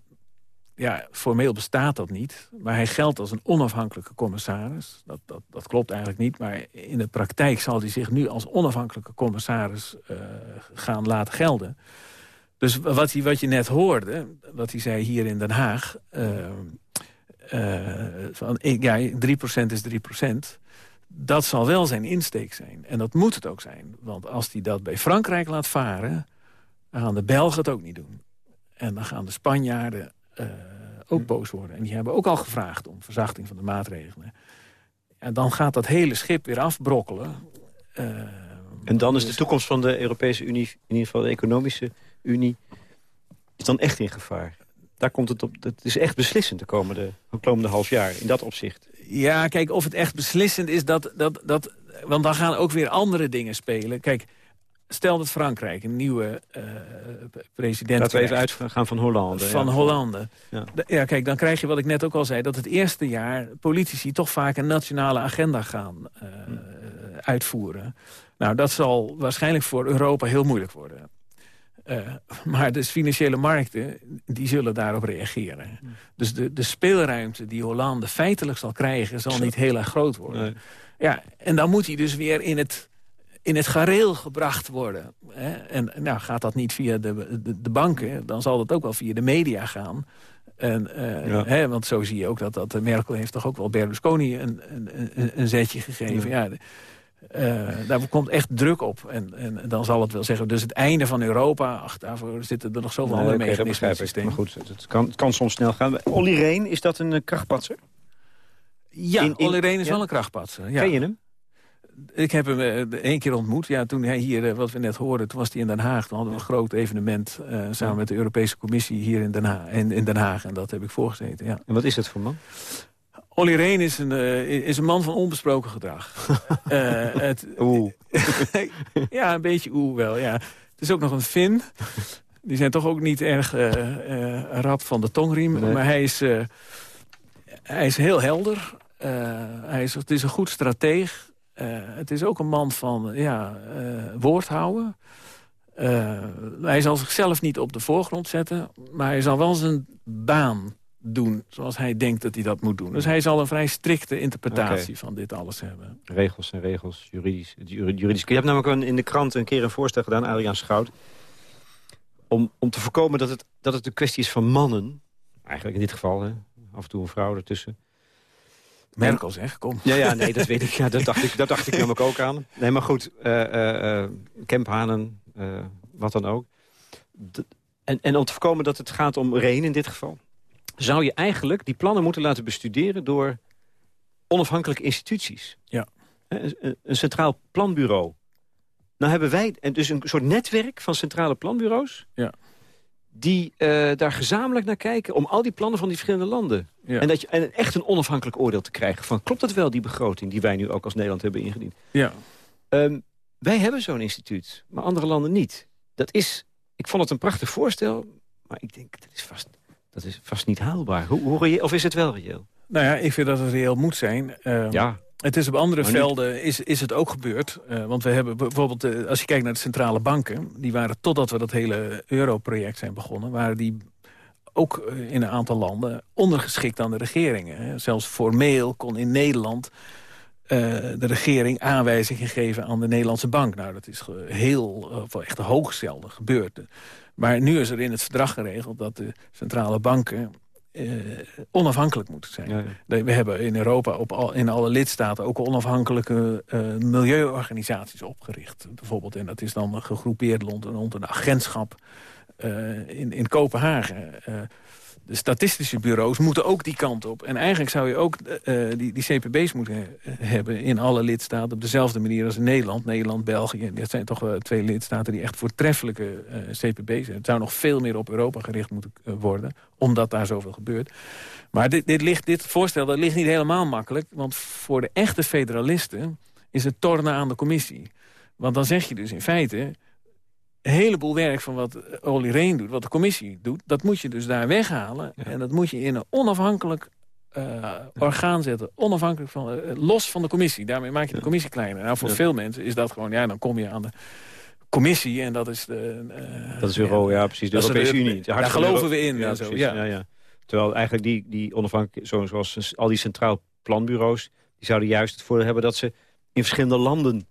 ja, formeel bestaat dat niet. Maar hij geldt als een onafhankelijke commissaris. Dat, dat, dat klopt eigenlijk niet. Maar in de praktijk zal hij zich nu als onafhankelijke commissaris uh, gaan laten gelden. Dus wat, hij, wat je net hoorde, wat hij zei hier in Den Haag... Uh, uh, van, ja, 3% is 3%. Dat zal wel zijn insteek zijn. En dat moet het ook zijn. Want als hij dat bij Frankrijk laat varen... gaan de Belgen het ook niet doen. En dan gaan de Spanjaarden uh, ook boos worden. En die hebben ook al gevraagd om verzachting van de maatregelen. En dan gaat dat hele schip weer afbrokkelen. Uh, en dan is de toekomst van de Europese Unie, in ieder geval de economische Unie, is dan echt in gevaar. Daar komt het op. Het is echt beslissend de komende, de komende half jaar in dat opzicht. Ja, kijk, of het echt beslissend is, dat, dat, dat, want dan gaan ook weer andere dingen spelen. Kijk, stel dat Frankrijk een nieuwe uh, president Laten we even uitgaan van Hollande. Van ja. Hollande. Ja. ja. kijk, dan krijg je wat ik net ook al zei... dat het eerste jaar politici toch vaak een nationale agenda gaan uh, hm. uitvoeren. Nou, dat zal waarschijnlijk voor Europa heel moeilijk worden. Uh, maar de financiële markten die zullen daarop reageren. Dus de, de speelruimte die Hollande feitelijk zal krijgen... zal niet heel erg groot worden. Nee. Ja, en dan moet hij dus weer in het in het gareel gebracht worden. Hè? En nou, gaat dat niet via de, de, de, banken, dan zal dat ook wel via de media gaan. En, uh, ja. hè, want zo zie je ook dat, dat Merkel heeft toch ook wel Berlusconi een, een, een, een zetje gegeven. Ja. ja daar komt echt druk op. En, en, dan zal het wel zeggen, dus het einde van Europa... Ach, daarvoor zitten er nog zoveel andere okay, mechanismen Maar goed, het kan, het kan soms snel gaan. Olly Reen, is dat een krachtpatser? Ja, in, Olly Reen is wel een krachtpatser. Ja. Ken je hem? Ik heb hem uh, één keer ontmoet. Ja, toen hij hier, uh, wat we net hoorden, toen was hij in Den Haag. Toen hadden we een groot evenement uh, samen met de Europese Commissie hier in Den, Haag, in, in Den Haag. En dat heb ik voorgezeten, ja. En wat is het voor man? Olly Reen is een, is een man van onbesproken gedrag. het, oeh. ja, een beetje oeh wel, ja. Het is ook nog een Fin. Die zijn toch ook niet erg rap van de tongriem. Maar hij is, hij is heel helder. hij is, het is een goed strateeg. Uh, het is ook een man van ja, uh, woord houden. Uh, hij zal zichzelf niet op de voorgrond zetten... maar hij zal wel zijn baan doen zoals hij denkt dat hij dat moet doen. Dus hij zal een vrij strikte interpretatie van dit alles hebben. Regels en regels, juridisch. juridisch. Je hebt namelijk in de krant een keer een voorstel gedaan, Adriaan Schout... om, om te voorkomen dat het, dat het een kwestie is van mannen... eigenlijk in dit geval, hè, af en toe een vrouw ertussen... Merkel zeg, kom. Ja, ja, nee, dat weet ik. Ja, dat, dacht ik dat dacht ik namelijk ook aan. Nee, maar goed, uh, uh, Kemphanen, wat dan ook. en, en om te voorkomen dat het gaat om Reen in dit geval... zou je eigenlijk die plannen moeten laten bestuderen... door onafhankelijke instituties. Ja. Een, een centraal planbureau. Nou hebben wij dus een soort netwerk van centrale planbureaus... Ja die uh, daar gezamenlijk naar kijken... om al die plannen van die verschillende landen. En, dat je, en echt een onafhankelijk oordeel te krijgen van... klopt het wel, die begroting die wij nu ook als Nederland hebben ingediend? Ja. Um, wij hebben zo'n instituut, maar andere landen niet. Dat is, ik vond het een prachtig voorstel, maar ik denk, dat is vast, dat is vast niet haalbaar. Hoe, hoe, of is het wel reëel? Nou ja, ik vind dat het reëel moet zijn. Um, ja. Het is op andere velden is, is het ook gebeurd. Uh, want we hebben bijvoorbeeld, uh, als je kijkt naar de centrale banken... die waren totdat we dat hele euro-project zijn begonnen... waren die ook uh, in een aantal landen ondergeschikt aan de regeringen. Hè. Zelfs formeel kon in Nederland de regering aanwijzingen geven aan de Nederlandse bank. Nou, dat is heel, uh, echt hoogstelde gebeurd. Maar nu is er in het verdrag geregeld dat de centrale banken uh, onafhankelijk moeten zijn. Ja, ja. We hebben in Europa op al, in alle lidstaten ook onafhankelijke uh, milieuorganisaties opgericht. Bijvoorbeeld, en dat is dan gegroepeerd rond een agentschap in, in Kopenhagen de statistische bureaus moeten ook die kant op. En eigenlijk zou je ook uh, die, die CPB's moeten hebben in alle lidstaten... op dezelfde manier als in Nederland. Nederland, België, dat zijn toch uh, twee lidstaten... die echt voortreffelijke CPB's hebben. Het zou nog veel meer op Europa gericht moeten worden... omdat daar zoveel gebeurt. Maar dit, dit, ligt, dit voorstel dat ligt niet helemaal makkelijk... want voor de echte federalisten is het tornen aan de commissie. Want dan zeg je dus in feite een heleboel werk van wat Olly Reen doet, wat de commissie doet... dat moet je dus daar weghalen. En dat moet je in een onafhankelijk uh, orgaan zetten. Onafhankelijk van, uh, los van de commissie. Daarmee maak je de commissie kleiner. Nou, voor veel mensen is dat gewoon... ja, dan kom je aan de commissie en dat is de... Uh, dat is Euro, ja, precies. De Europese Unie. Daar geloven we in. Ja, zo, ja. Ja, Terwijl eigenlijk die, die onafhankelijk... zoals al die centraal planbureaus... die zouden juist het voordeel hebben dat ze in verschillende landen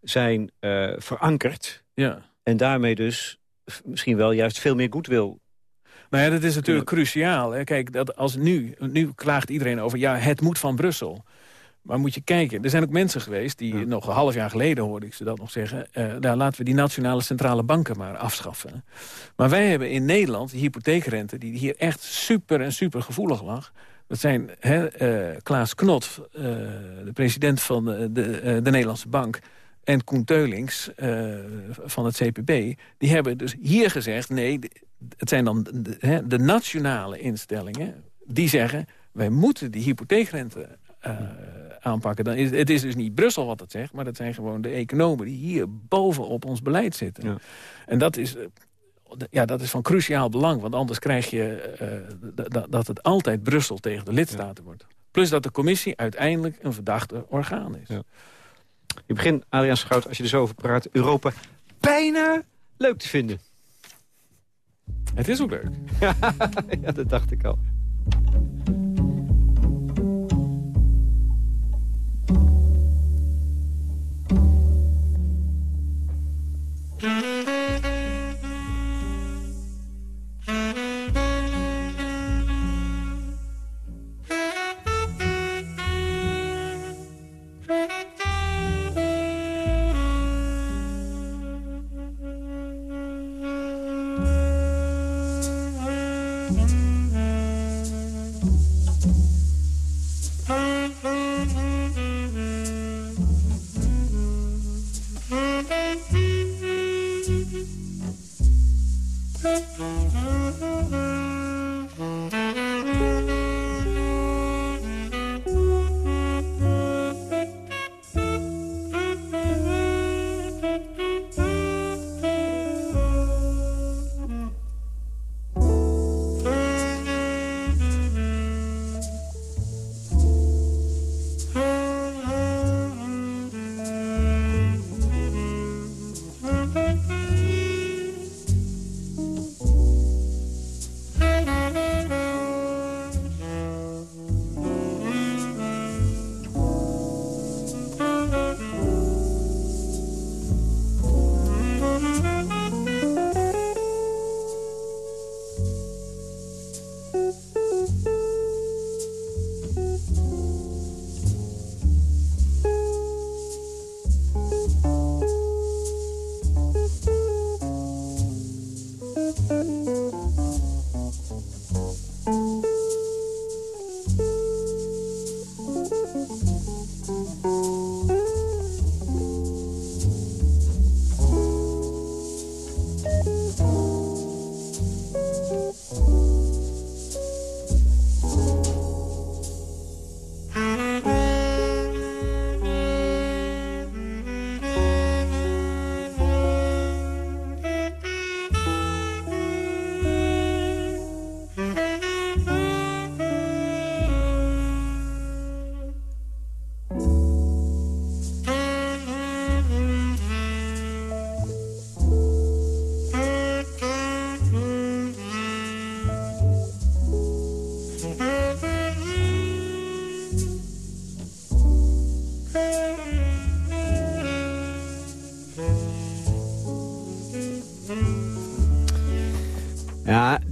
zijn verankerd... Ja. En daarmee dus misschien wel juist veel meer wil. Nou ja, dat is natuurlijk cruciaal. Hè. Kijk, dat als nu, nu klaagt iedereen over... ja, het moet van Brussel. Maar moet je kijken, er zijn ook mensen geweest... die nog een half jaar geleden hoorde ik ze dat nog zeggen... Uh, daar laten we die nationale centrale banken maar afschaffen. Maar wij hebben in Nederland die hypotheekrente... die hier echt super en super gevoelig lag... Dat zijn hè, uh, Klaas Knot, uh, de president van de, de, de Nederlandse Bank en Koen Teulings uh, van het CPB... die hebben dus hier gezegd... nee, het zijn dan de, de nationale instellingen die zeggen... wij moeten die hypotheekrente uh, aanpakken. Dan is, het is dus niet Brussel wat het zegt... maar dat zijn gewoon de economen die hier bovenop ons beleid zitten. Ja. En dat is... Ja, dat is van cruciaal belang, want anders krijg je uh, dat het altijd Brussel tegen de lidstaten wordt. Plus dat de commissie uiteindelijk een verdachte orgaan is. Ja. Je begint, Adriaan Schout, als je er zo over praat... Europa bijna leuk te vinden. Het is ook leuk. ja, dat dacht ik al.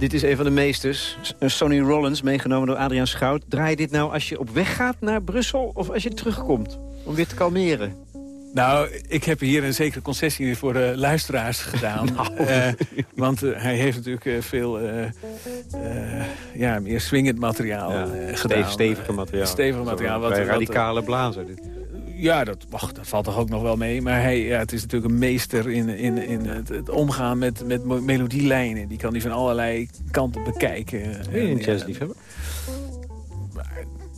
Dit is een van de meesters. Sonny Rollins, meegenomen door Adriaan Schout. Draai je dit nou als je op weg gaat naar Brussel of als je terugkomt? Om weer te kalmeren. Nou, ik heb hier een zekere concessie voor de luisteraars gedaan. Nou. Eh, want eh, hij heeft natuurlijk eh, veel eh, eh, ja, meer swingend materiaal Ja, eh, Stevig, gedaan. stevig materiaal. Stevig materiaal. Wat, radicale blazer. Dit. Ja, dat, wacht, dat valt toch ook nog wel mee. Maar hij, ja, het is natuurlijk een meester in, in, in het, het omgaan met, met melodielijnen. Die kan hij van allerlei kanten bekijken. Ben je En, een ja, jazzliefhebber?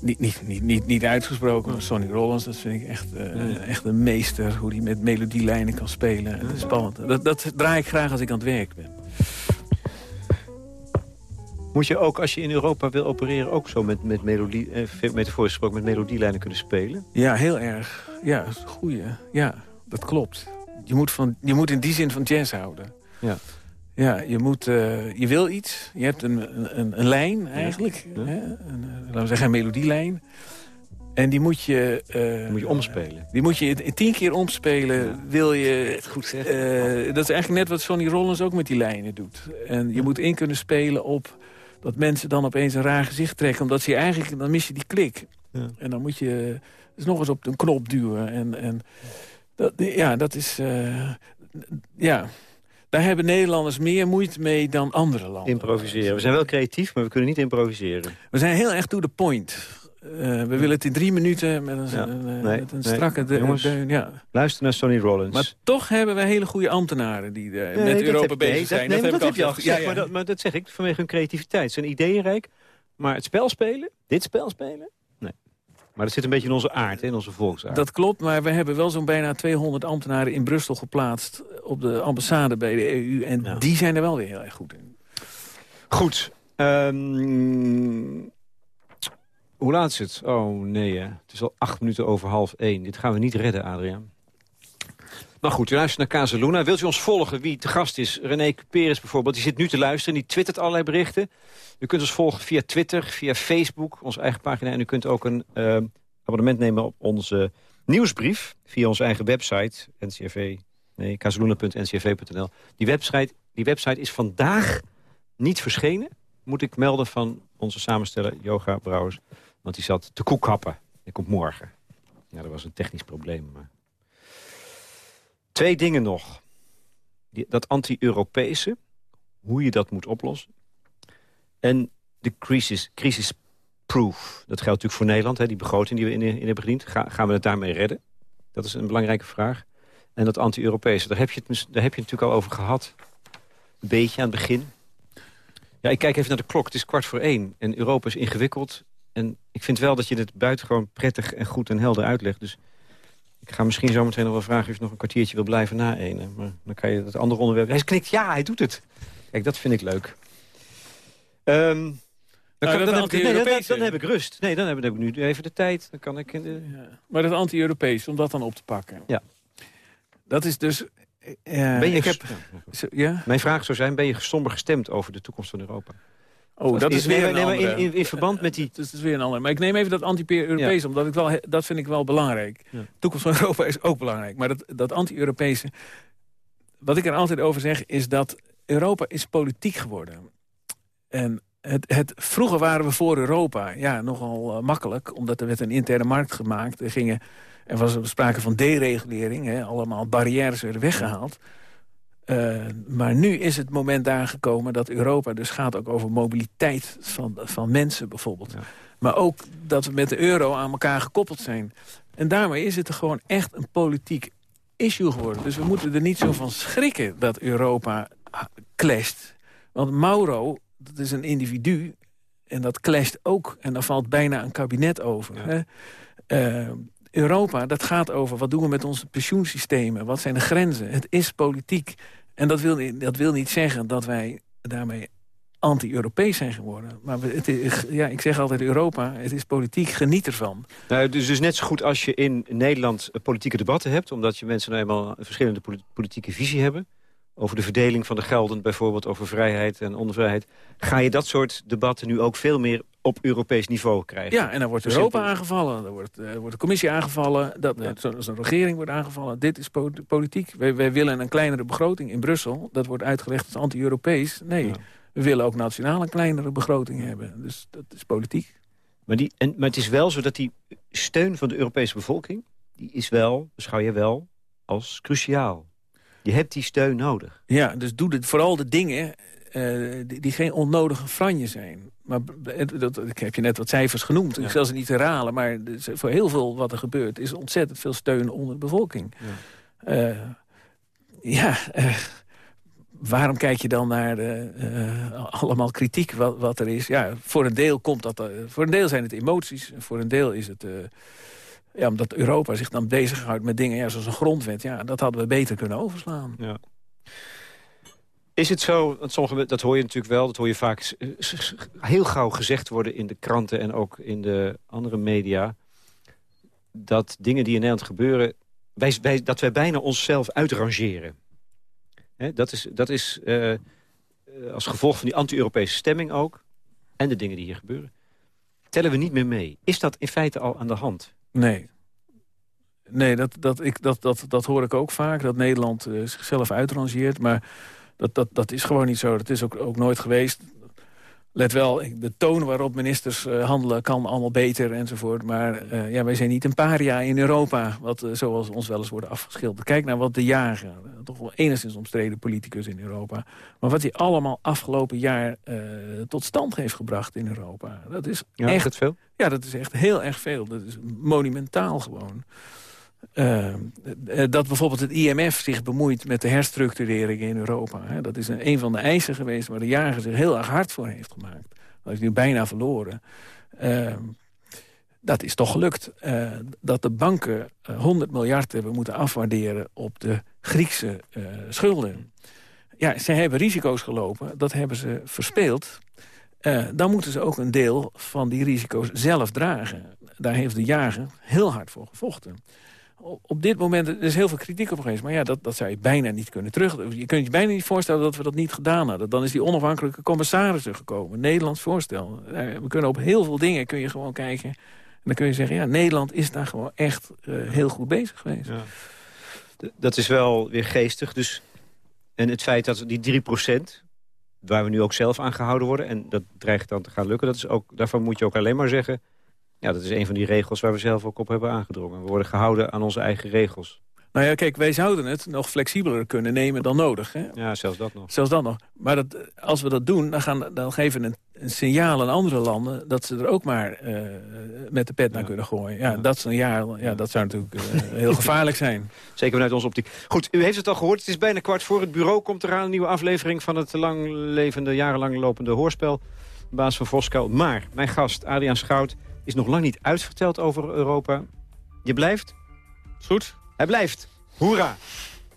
Niet, niet, niet, niet, niet uitgesproken, maar Sonny Rollins, dat vind ik echt, eh, echt een meester. Hoe hij met melodielijnen kan spelen. Dat is spannend. Dat, dat draai ik graag als ik aan het werk ben. Moet je ook, als je in Europa wil opereren... ook zo met, met melodie, eh, metaforisch gesproken, met melodielijnen kunnen spelen? Ja, heel erg. Ja, dat is een goeie. Ja, dat klopt. Je moet, van, je moet in die zin van jazz houden. Ja. Ja, je, moet, eh, je wil iets. Je hebt een, een, een lijn eigenlijk. Ja. Hè? Een, eh, laten we zeggen een melodielijn. En die moet je... eh, Die moet je omspelen. Die moet je tien keer omspelen. Wil je... Goed zeg. Eh, dat is eigenlijk net wat Sonny Rollins ook met die lijnen doet. En je moet in kunnen spelen op dat mensen dan opeens een raar gezicht trekken. Omdat ze je eigenlijk, dan mis je die klik. Ja. En dan moet je dus nog eens op een knop duwen. En, en dat, ja, dat is... eh, ja, daar hebben Nederlanders meer moeite mee dan andere landen. Improviseren. We zijn wel creatief, maar we kunnen niet improviseren. We zijn heel erg to the point. Eh, we willen het in drie minuten met een, Ja. eh, Nee, met een strakke Jongens. deun. Ja. Luister naar Sonny Rollins. Maar toch hebben we hele goede ambtenaren die eh, Nee, met Europa heb- bezig zijn. Dat, heb je al gezegd. Ja, ja. Maar, dat, maar dat zeg ik vanwege hun creativiteit. Ze zijn ideeënrijk, maar het spel spelen, dit spel spelen, nee. Maar dat zit een beetje in onze aard, in onze volksaard. Dat klopt, maar we hebben wel zo'n bijna 200 ambtenaren in Brussel geplaatst... op de ambassade bij de EU. En die zijn er wel weer heel erg goed in. Goed. Ehm, hoe laat is het? Oh nee, hè. het is al acht minuten over half één. Dit gaan we niet redden, Adriaan. Maar goed, u luistert naar Casaluna. Wilt u ons volgen wie te gast is? René Cuperes bijvoorbeeld, die zit nu te luisteren. Die twittert allerlei berichten. U kunt ons volgen via Twitter, via Facebook, onze eigen pagina. En u kunt ook een ehm, abonnement nemen op onze nieuwsbrief... via onze eigen website, ncrv... Nee. Die website, die website is vandaag niet verschenen. Moet ik melden van onze samensteller Yoga Brouwers. Want die zat te koekhappen. Die komt morgen. Ja, dat was een technisch probleem. Maar... Twee dingen nog. Dat anti-Europese. Hoe je dat moet oplossen. En de crisis, crisis proof. Dat geldt natuurlijk voor Nederland. Hè, die begroting die we in, in hebben gediend. Ga, gaan we het daarmee redden? Dat is een belangrijke vraag. En dat anti-Europese. Daar, heb je het daar heb je het natuurlijk al over gehad. Een beetje aan het begin. Ja, ik kijk even naar de klok. Het is kwart voor één. En Europa is ingewikkeld. En ik vind wel dat je het buitengewoon prettig en goed en helder uitlegt. Dus ik ga misschien zo meteen nog wel vragen... of je nog een kwartiertje wil blijven na ene. Maar dan kan je het andere onderwerp... Hij knikt, ja, hij doet het. Kijk, dat vind ik leuk. Ehm, dan, Nou, kan- dan, heb ik, nee, dan, heb ik rust. Nee, dan heb, ik nu even de tijd. Dan kan ik... In de... Ja. Maar dat anti-Europees, om dat dan op te pakken. Ja. Dat is dus... eh, ben je ik heb, ja? Mijn vraag zou zijn, ben je somber gestemd over de toekomst van Europa? Oh, dat is weer een nee, maar andere. in, in, in verband met die... Het is weer een ander. Maar ik neem even dat anti-Europees, omdat ik wel, dat vind ik wel belangrijk. Ja. De toekomst van Europa is ook belangrijk. Maar dat, dat anti-Europese... Wat ik er altijd over zeg, is dat Europa is politiek geworden. En het, het, vroeger waren we voor Europa. Ja, nogal eh, makkelijk, omdat er werd een interne markt gemaakt. Er, gingen, er was sprake van deregulering. Hè, allemaal barrières werden weggehaald. Eh, maar nu is het moment daar gekomen dat Europa dus gaat ook over mobiliteit van, van mensen bijvoorbeeld. Ja. Maar ook dat we met de euro aan elkaar gekoppeld zijn. En daarmee is het er gewoon echt een politiek issue geworden. Dus we moeten er niet zo van schrikken dat Europa clasht. Want Mauro, dat is een individu en dat clasht ook. En daar valt bijna een kabinet over. Hè? Uh, Europa, dat gaat over wat doen we met onze pensioensystemen. Wat zijn de grenzen? Het is politiek. En dat wil, dat wil niet zeggen dat wij daarmee anti-Europees zijn geworden. Maar het is, ja, ik zeg altijd Europa, het is politiek, geniet ervan. Dus, dus net zo goed als je in Nederland politieke debatten hebt... omdat je mensen nou eenmaal een verschillende politieke visie hebben... over de verdeling van de gelden, bijvoorbeeld over vrijheid en onvrijheid... ga je dat soort debatten nu ook veel meer op Europees niveau krijgen. Ja, en dan wordt Europa aangevallen, dan wordt, uh, wordt de commissie aangevallen... Dat, ja. een regering wordt aangevallen. Dit is politiek. Wij, wij, willen een kleinere begroting in Brussel. Dat wordt uitgelegd als anti-Europees. Nee, we willen ook nationale kleinere begroting hebben. Dus dat is politiek. Maar, die, en, maar het is wel zo dat die steun van de Europese bevolking... die is wel, beschouw je wel, als cruciaal. Je hebt die steun nodig. Ja, dus doe het, vooral de dingen uh, die, die, geen onnodige franje zijn. Maar dat, ik heb je net wat cijfers genoemd. Ik zal ze niet herhalen, maar voor heel veel wat er gebeurt... is ontzettend veel steun onder de bevolking. Ja, uh, ja uh, waarom kijk je dan naar de, allemaal kritiek wat, wat, er is? Ja, voor een deel komt dat... voor een deel zijn het emoties. Voor een deel is het... ja, omdat Europa zich dan bezighoudt met dingen ja, zoals een grondwet. Ja, dat hadden we beter kunnen overslaan. Ja. Is het zo, want sommige, dat hoor je natuurlijk wel, dat hoor je vaak heel gauw gezegd worden in de kranten en ook in de andere media, dat dingen die in Nederland gebeuren, wij, dat wij bijna onszelf uitrangeren. dat is, dat is uh, als gevolg van die anti-Europese stemming ook, en de dingen die hier gebeuren, tellen we niet meer mee. Is dat in feite al aan de hand? Nee. Nee, dat, dat, ik, dat, dat, dat hoor ik ook vaak, dat Nederland uh, zichzelf uitrangeert, maar dat, dat, dat is gewoon niet zo. Dat is ook, ook nooit geweest. Let wel, de toon waarop ministers uh, handelen kan allemaal beter enzovoort. Maar uh, ja, wij zijn niet een paria in Europa, wat, uh, zoals ons wel eens worden afgeschilderd. Kijk naar wat de jager, toch wel enigszins omstreden politicus in Europa. Maar wat hij allemaal afgelopen jaar tot stand heeft gebracht in Europa. Dat is ja, echt veel. Ja, dat is echt heel erg veel. Dat is monumentaal gewoon. Uh, dat bijvoorbeeld het IMF zich bemoeit met de herstructurering in Europa. Hè. Dat is een, een, van de eisen geweest waar de jager zich heel erg hard voor heeft gemaakt. Dat is nu bijna verloren. Uh, dat is toch gelukt. Uh, dat de banken 100 miljard hebben moeten afwaarderen op de Griekse schulden. Ja, ze hebben risico's gelopen, dat hebben ze verspeeld. dan moeten ze ook een deel van die risico's zelf dragen. Daar heeft de jager heel hard voor gevochten op dit moment, er is heel veel kritiek op geweest... maar ja, dat, dat zou je bijna niet kunnen terug... Je kunt je bijna niet voorstellen dat we dat niet gedaan hadden. Dan is die onafhankelijke commissaris er gekomen. Nederlands voorstel. Eh, we kunnen op heel veel dingen kun je gewoon kijken... en dan kun je zeggen, ja, Nederland is daar gewoon echt uh, heel goed bezig geweest. Ja. Dat is wel weer geestig. Dus, en het feit dat die 3% waar we nu ook zelf aan gehouden worden... en dat dreigt dan te gaan lukken, dat is ook, daarvan moet je ook alleen maar zeggen... Ja, dat is een van die regels waar we zelf ook op hebben aangedrongen. We worden gehouden aan onze eigen regels. Nou ja, kijk, wij zouden het nog flexibeler kunnen nemen dan nodig. Hè? Ja, zelfs dat nog. Zelfs dat nog. Maar dat, als we dat doen, dan, gaan, dan geven we een, een signaal aan andere landen... dat ze er ook maar uh, met de pet naar kunnen gooien. Ja, Dat, is een jaar, ja, dat zou natuurlijk uh, heel gevaarlijk zijn. Zeker vanuit onze optiek. Goed, u heeft het al gehoord. Het is bijna kwart voor. Het bureau komt eraan. Een nieuwe aflevering van het langlevende, jarenlang lopende hoorspel. Baas van Voskuil. Maar mijn gast, Adriaan Schout is nog lang niet uitverteld over Europa. Je blijft? Goed. Hij blijft. Hoera!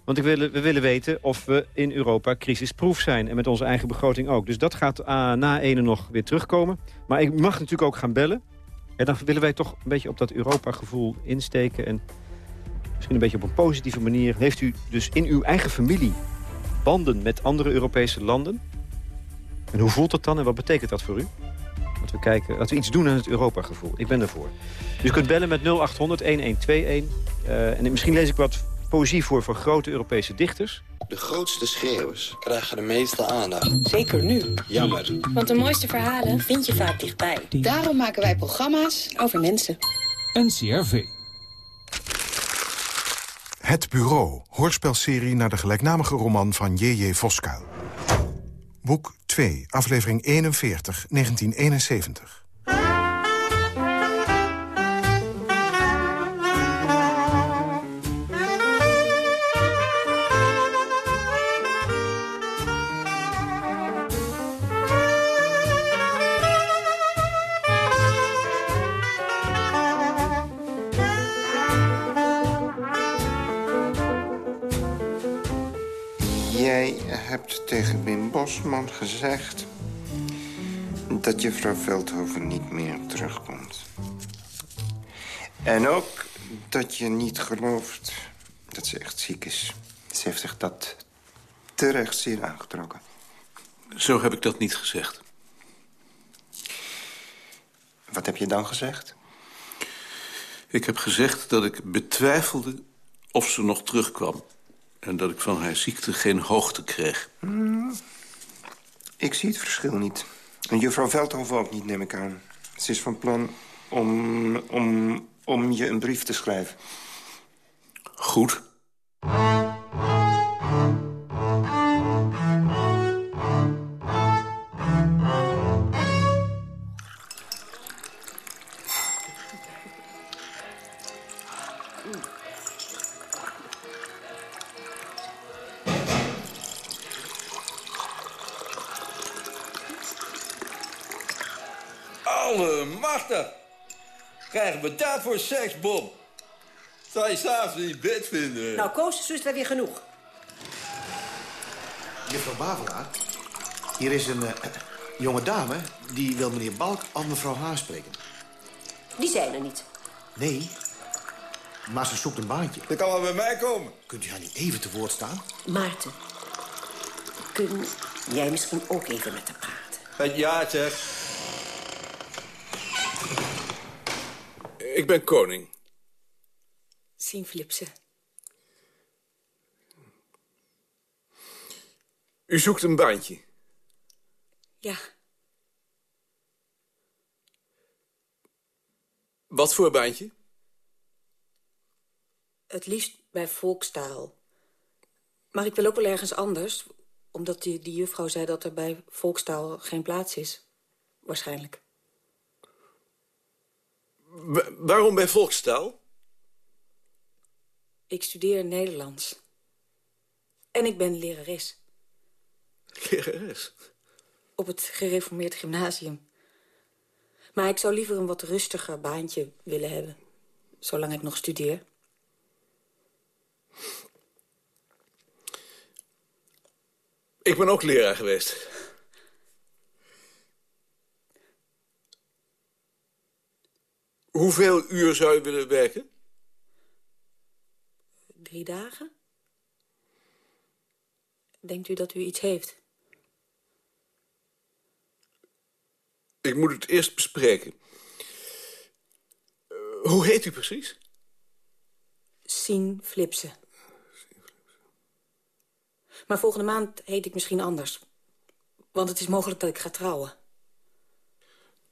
Want ik wil, we willen weten of we in Europa crisisproof zijn. En met onze eigen begroting ook. Dus dat gaat uh, na ene nog weer terugkomen. Maar ik mag natuurlijk ook gaan bellen. En dan willen wij toch een beetje op dat Europa-gevoel insteken. En misschien een beetje op een positieve manier. Heeft u dus in uw eigen familie banden met andere Europese landen? En hoe voelt dat dan en wat betekent dat voor u? Dat we, kijken, dat we iets doen aan het Europa-gevoel. Ik ben ervoor. Dus je kunt bellen met 0800-1121. Uh, en misschien lees ik wat poëzie voor van grote Europese dichters. De grootste schreeuwers krijgen de meeste aandacht. Zeker nu. Jammer. Want de mooiste verhalen vind je vaak dichtbij. Daarom maken wij programma's over mensen. NCRV. Het Bureau, hoorspelserie naar de gelijknamige roman van J.J. Voskuil. Boek 2, aflevering 41, 1971. Bosman gezegd... dat juffrouw Veldhoven niet meer terugkomt. En ook dat je niet gelooft dat ze echt ziek is. Ze heeft zich dat terecht zeer aangetrokken. Zo heb ik dat niet gezegd. Wat heb je dan gezegd? Ik heb gezegd dat ik betwijfelde of ze nog terugkwam. En dat ik van haar ziekte geen hoogte kreeg. Hmm. Ik zie het verschil niet. En juffrouw Veldhoven ook niet, neem ik aan. Ze is van plan om, om, om je een brief te schrijven. Goed. Krijgen we dat voor seksbom? Zou je s'avonds in je bed vinden? Nou, Koos, zo is er weer genoeg. Juffrouw Bavelaar, hier is een uh, jonge dame... die wil meneer Balk of mevrouw Haar spreken. Die zijn er niet. Nee, maar ze zoekt een baantje. Dan kan wel bij mij komen. Kunt u haar niet even te woord staan? Maarten, kun jij misschien ook even met haar praten? Ja, zeg. Ik ben koning. Sien. U zoekt een baantje? Ja. Wat voor baantje? Het liefst bij volkstaal. Maar ik wil ook wel ergens anders. Omdat die, die juffrouw zei dat er bij volkstaal geen plaats is. Waarschijnlijk. Waarom bij volkstaal? Ik studeer Nederlands. En ik ben lerares. Lerares? Op het gereformeerd gymnasium. Maar ik zou liever een wat rustiger baantje willen hebben. Zolang ik nog studeer. Ik ben ook leraar geweest. Hoeveel uur zou je willen werken? Drie dagen? Denkt u dat u iets heeft? Ik moet het eerst bespreken. Uh, hoe heet u precies? Sien Flipsen. Maar volgende maand heet ik misschien anders. Want het is mogelijk dat ik ga trouwen.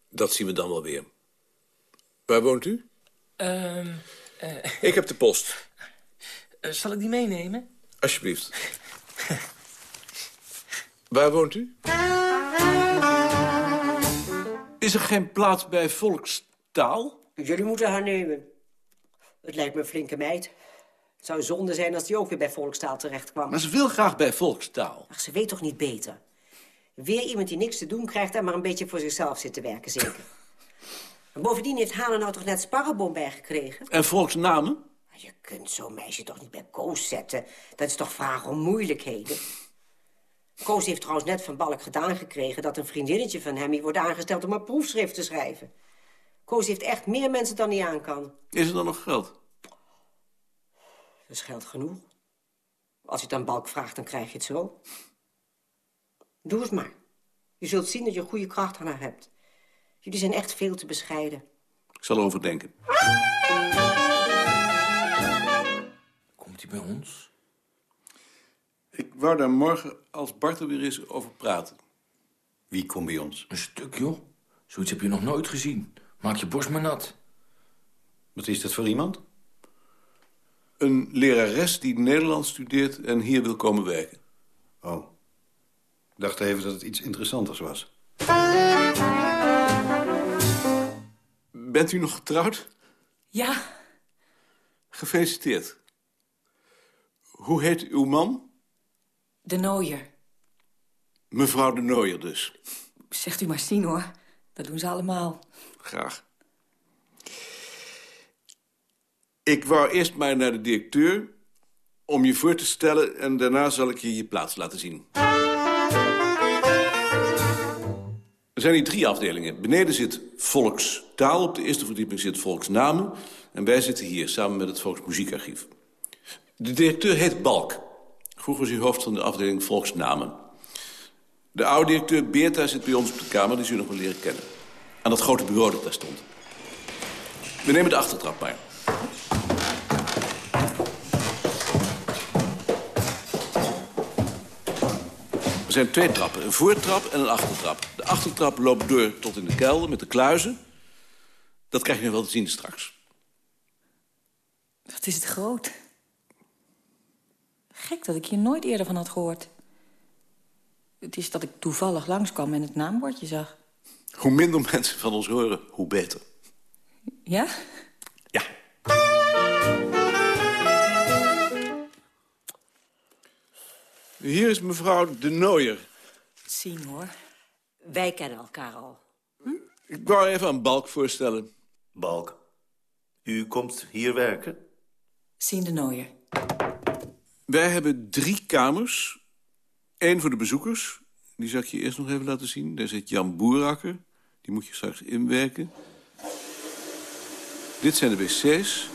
Dat zien we dan wel weer. Waar woont u? Um, uh... Ik heb de post. Uh, zal ik die meenemen? Alsjeblieft. Waar woont u? Is er geen plaats bij volkstaal? Jullie moeten haar nemen. Het lijkt me een flinke meid. Het zou zonde zijn als die ook weer bij volkstaal terecht kwam. Maar ze wil graag bij volkstaal. Ach, ze weet toch niet beter? Weer iemand die niks te doen krijgt en maar een beetje voor zichzelf zit te werken, zeker. En bovendien heeft Hane nou toch net Sparrebom bijgekregen? En volksnamen? Je kunt zo'n meisje toch niet bij Koos zetten? Dat is toch vragen om moeilijkheden? Koos heeft trouwens net van Balk gedaan gekregen... dat een vriendinnetje van hem hier wordt aangesteld om een proefschrift te schrijven. Koos heeft echt meer mensen dan hij aan kan. Is er dan nog geld? Dat is geld genoeg. Als je het aan Balk vraagt, dan krijg je het zo. Doe het maar. Je zult zien dat je goede kracht aan haar hebt. Jullie zijn echt veel te bescheiden. Ik zal erover denken. Komt hij bij ons? Ik wou daar morgen, als Bart er weer is, over praten. Wie komt bij ons? Een stuk, joh. Zoiets heb je nog nooit gezien. Maak je borst maar nat. Wat is dat voor iemand? Een lerares die Nederlands studeert en hier wil komen werken. Oh. Ik dacht even dat het iets interessanters was. Bent u nog getrouwd? Ja. Gefeliciteerd. Hoe heet uw man? De Nooier. Mevrouw de Nooier dus. Zegt u maar zien, hoor. Dat doen ze allemaal. Graag. Ik wou eerst maar naar de directeur... om je voor te stellen... en daarna zal ik je je plaats laten zien. Er zijn hier drie afdelingen. Beneden zit volkstaal, op de eerste verdieping zit volksnamen... en wij zitten hier samen met het Volksmuziekarchief. De directeur heet Balk. Vroeger was hij hoofd van de afdeling volksnamen. De oude directeur Beerta zit bij ons op de kamer, die zul je nog wel leren kennen. Aan dat grote bureau dat daar stond. We nemen de achtertrap maar. Er zijn twee trappen, een voortrap en een achtertrap. De achtertrap loopt door tot in de kelder met de kluizen. Dat krijg je nog wel te zien straks. Wat is het groot. Gek dat ik hier nooit eerder van had gehoord. Het is dat ik toevallig langskwam en het naambordje zag. Hoe minder mensen van ons horen, hoe beter. Ja? Ja. Hier is mevrouw De Nooier. Zien hoor. Wij kennen elkaar al. Ik wou even aan Balk voorstellen. Balk, u komt hier werken? Zien de Nooier. Wij hebben drie kamers. Eén voor de bezoekers. Die zal ik je eerst nog even laten zien. Daar zit Jan Boerakker. Die moet je straks inwerken. Dit zijn de wc's.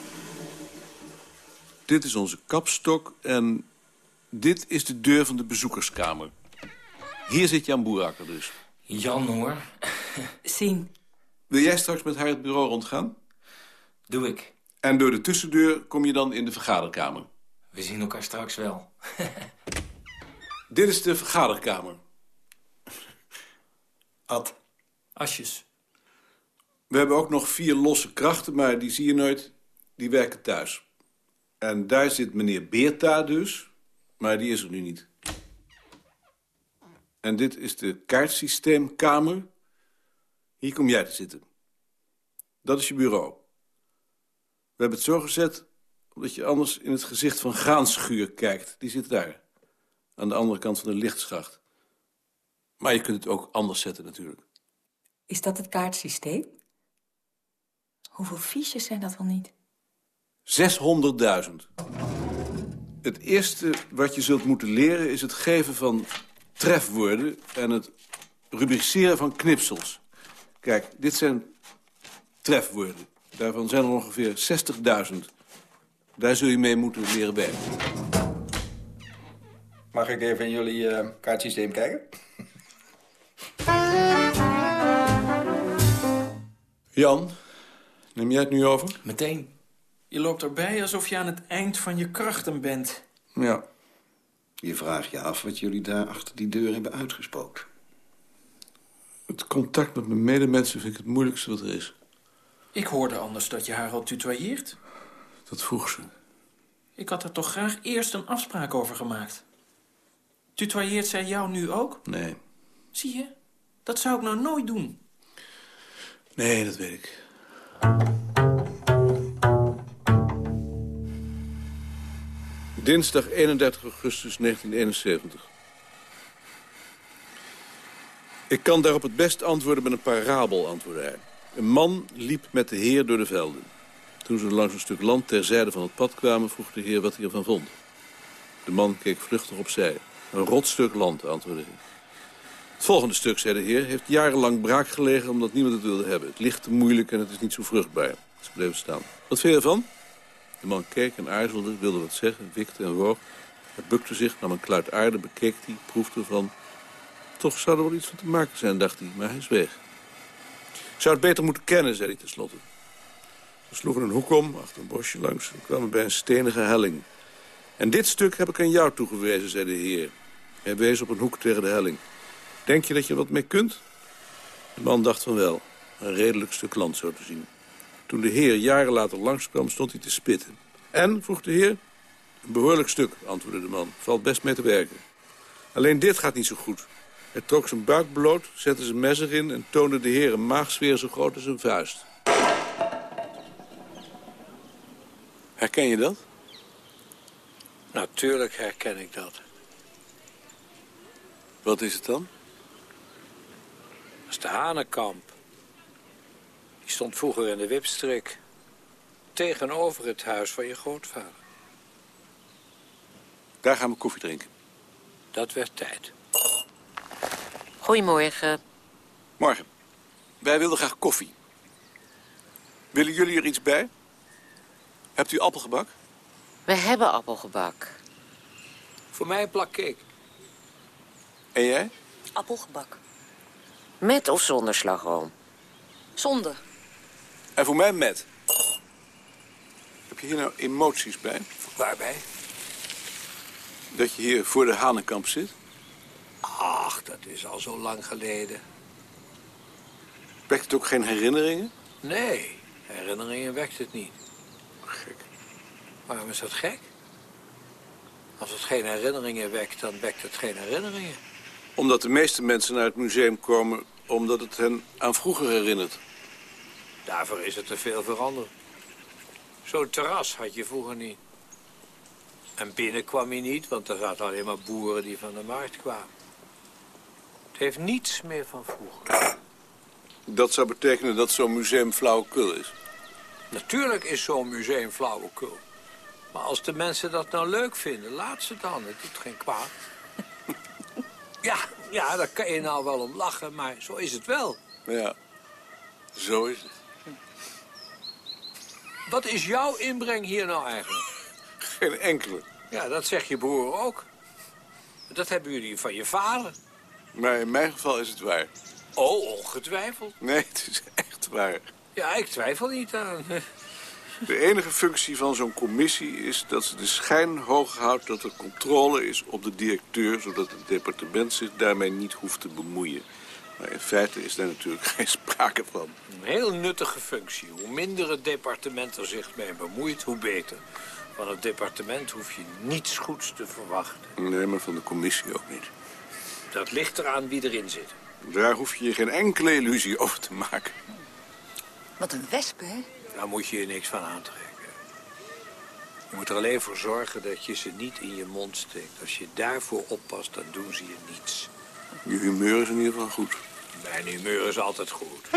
Dit is onze kapstok. En dit is de deur van de bezoekerskamer. Hier zit Jan Boerakker dus. Jan hoor. Zien. Wil jij straks met haar het bureau rondgaan? Doe ik. En door de tussendeur kom je dan in de vergaderkamer. We zien elkaar straks wel. Dit is de vergaderkamer. Ad. Asjes. We hebben ook nog vier losse krachten, maar die zie je nooit. Die werken thuis. En daar zit meneer Beerta dus, maar die is er nu niet. En dit is de kaartsysteemkamer. Hier kom jij te zitten. Dat is je bureau. We hebben het zo gezet omdat je anders in het gezicht van Graanschuur kijkt. Die zit daar, aan de andere kant van de lichtschacht. Maar je kunt het ook anders zetten natuurlijk. Is dat het kaartsysteem? Hoeveel fiches zijn dat wel niet? 600.000. Het eerste wat je zult moeten leren is het geven van trefwoorden... en het rubriceren van knipsels. Kijk, dit zijn trefwoorden. Daarvan zijn er ongeveer 60.000. Daar zul je mee moeten leren werken. Mag ik even in jullie uh, kaartsysteem kijken? Jan, neem jij het nu over? Meteen. Je loopt erbij alsof je aan het eind van je krachten bent. Ja. Je vraagt je af wat jullie daar achter die deur hebben uitgespookt. Het contact met mijn medemensen vind ik het moeilijkste wat er is. Ik hoorde anders dat je haar al tutoyeert. Dat vroeg ze. Ik had er toch graag eerst een afspraak over gemaakt. Tutoyeert zij jou nu ook? Nee. Zie je? Dat zou ik nou nooit doen. Nee, dat weet ik. Dinsdag 31 augustus 1971. Ik kan daarop het best antwoorden met een parabel, antwoordde hij. Een man liep met de heer door de velden. Toen ze langs een stuk land terzijde van het pad kwamen... vroeg de heer wat hij ervan vond. De man keek vluchtig opzij. Een rot stuk land, antwoordde hij. Het volgende stuk, zei de heer, heeft jarenlang braak gelegen... omdat niemand het wilde hebben. Het ligt te moeilijk en het is niet zo vruchtbaar. Ze bleven staan. Wat vind je ervan? De man keek en aarzelde, wilde wat zeggen, wikte en woog. Hij bukte zich, nam een kluit aarde, bekeek die, proefde van... Toch zou er wel iets van te maken zijn, dacht hij, maar hij zweeg. Ik zou het beter moeten kennen, zei hij tenslotte. Ze sloegen een hoek om, achter een bosje langs... en kwamen bij een stenige helling. En dit stuk heb ik aan jou toegewezen, zei de heer. Hij wees op een hoek tegen de helling. Denk je dat je wat mee kunt? De man dacht van wel. Een redelijk stuk land, zo te zien. Toen de heer jaren later langskwam, stond hij te spitten. En, vroeg de heer? Een behoorlijk stuk, antwoordde de man. Valt best mee te werken. Alleen dit gaat niet zo goed. Hij trok zijn buik bloot, zette zijn mes erin... en toonde de heer een maagsfeer zo groot als een vuist. Herken je dat? Natuurlijk herken ik dat. Wat is het dan? Dat is de Hanenkamp. Die stond vroeger in de Wipstrik. Tegenover het huis van je grootvader. Daar gaan we koffie drinken. Dat werd tijd. Goedemorgen. Morgen. Wij wilden graag koffie. Willen jullie er iets bij? Hebt u appelgebak? We hebben appelgebak. Voor mij een plak cake. En jij? Appelgebak. Met of zonder slagroom? Zonder. En voor mij met. Heb je hier nou emoties bij? Waarbij? Dat je hier voor de Hanenkamp zit? Ach, dat is al zo lang geleden. Wekt het ook geen herinneringen? Nee, herinneringen wekt het niet. Gek. Waarom is dat gek? Als het geen herinneringen wekt, dan wekt het geen herinneringen. Omdat de meeste mensen naar het museum komen... omdat het hen aan vroeger herinnert. Daarvoor is het te veel veranderd. Zo'n terras had je vroeger niet. En binnen kwam je niet, want er zaten alleen maar boeren die van de markt kwamen. Het heeft niets meer van vroeger. Dat zou betekenen dat zo'n museum flauwekul is. Natuurlijk is zo'n museum flauwekul. Maar als de mensen dat nou leuk vinden, laat ze dan. Het doet geen kwaad. ja, ja, daar kan je nou wel om lachen, maar zo is het wel. Ja, zo is het. Wat is jouw inbreng hier nou eigenlijk? Geen enkele. Ja, dat zegt je broer ook. Dat hebben jullie van je vader. Maar in mijn geval is het waar. Oh, ongetwijfeld. Nee, het is echt waar. Ja, ik twijfel niet aan. De enige functie van zo'n commissie is dat ze de schijn hoog houdt... dat er controle is op de directeur... zodat het departement zich daarmee niet hoeft te bemoeien. Maar in feite is daar natuurlijk geen sprake van. Een heel nuttige functie. Hoe minder het departement er zich mee bemoeit, hoe beter. Van het departement hoef je niets goeds te verwachten. Nee, maar van de commissie ook niet. Dat ligt eraan wie erin zit. Daar hoef je je geen enkele illusie over te maken. Wat een wesp, hè? Daar moet je je niks van aantrekken. Je moet er alleen voor zorgen dat je ze niet in je mond steekt. Als je daarvoor oppast, dan doen ze je niets. Je humeur is in ieder geval goed. Mijn humeur is altijd goed.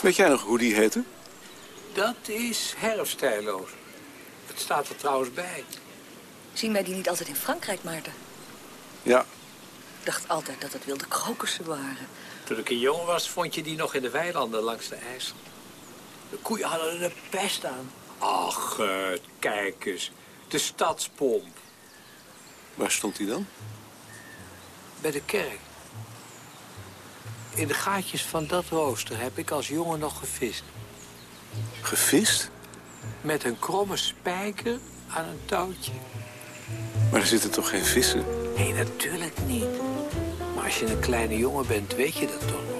Weet jij nog hoe die heette? Dat is herfstijloos. Het staat er trouwens bij. Zien wij die niet altijd in Frankrijk, Maarten? Ja. Ik dacht altijd dat het wilde krokussen waren. Toen ik een jongen was, vond je die nog in de weilanden langs de IJssel. De koeien hadden er de pest aan. Ach, uh, kijk eens. De stadspomp. Waar stond hij dan? Bij de kerk. In de gaatjes van dat rooster heb ik als jongen nog gevist. Gevist? Met een kromme spijker aan een touwtje. Maar er zitten toch geen vissen? Nee, natuurlijk niet. Maar als je een kleine jongen bent, weet je dat toch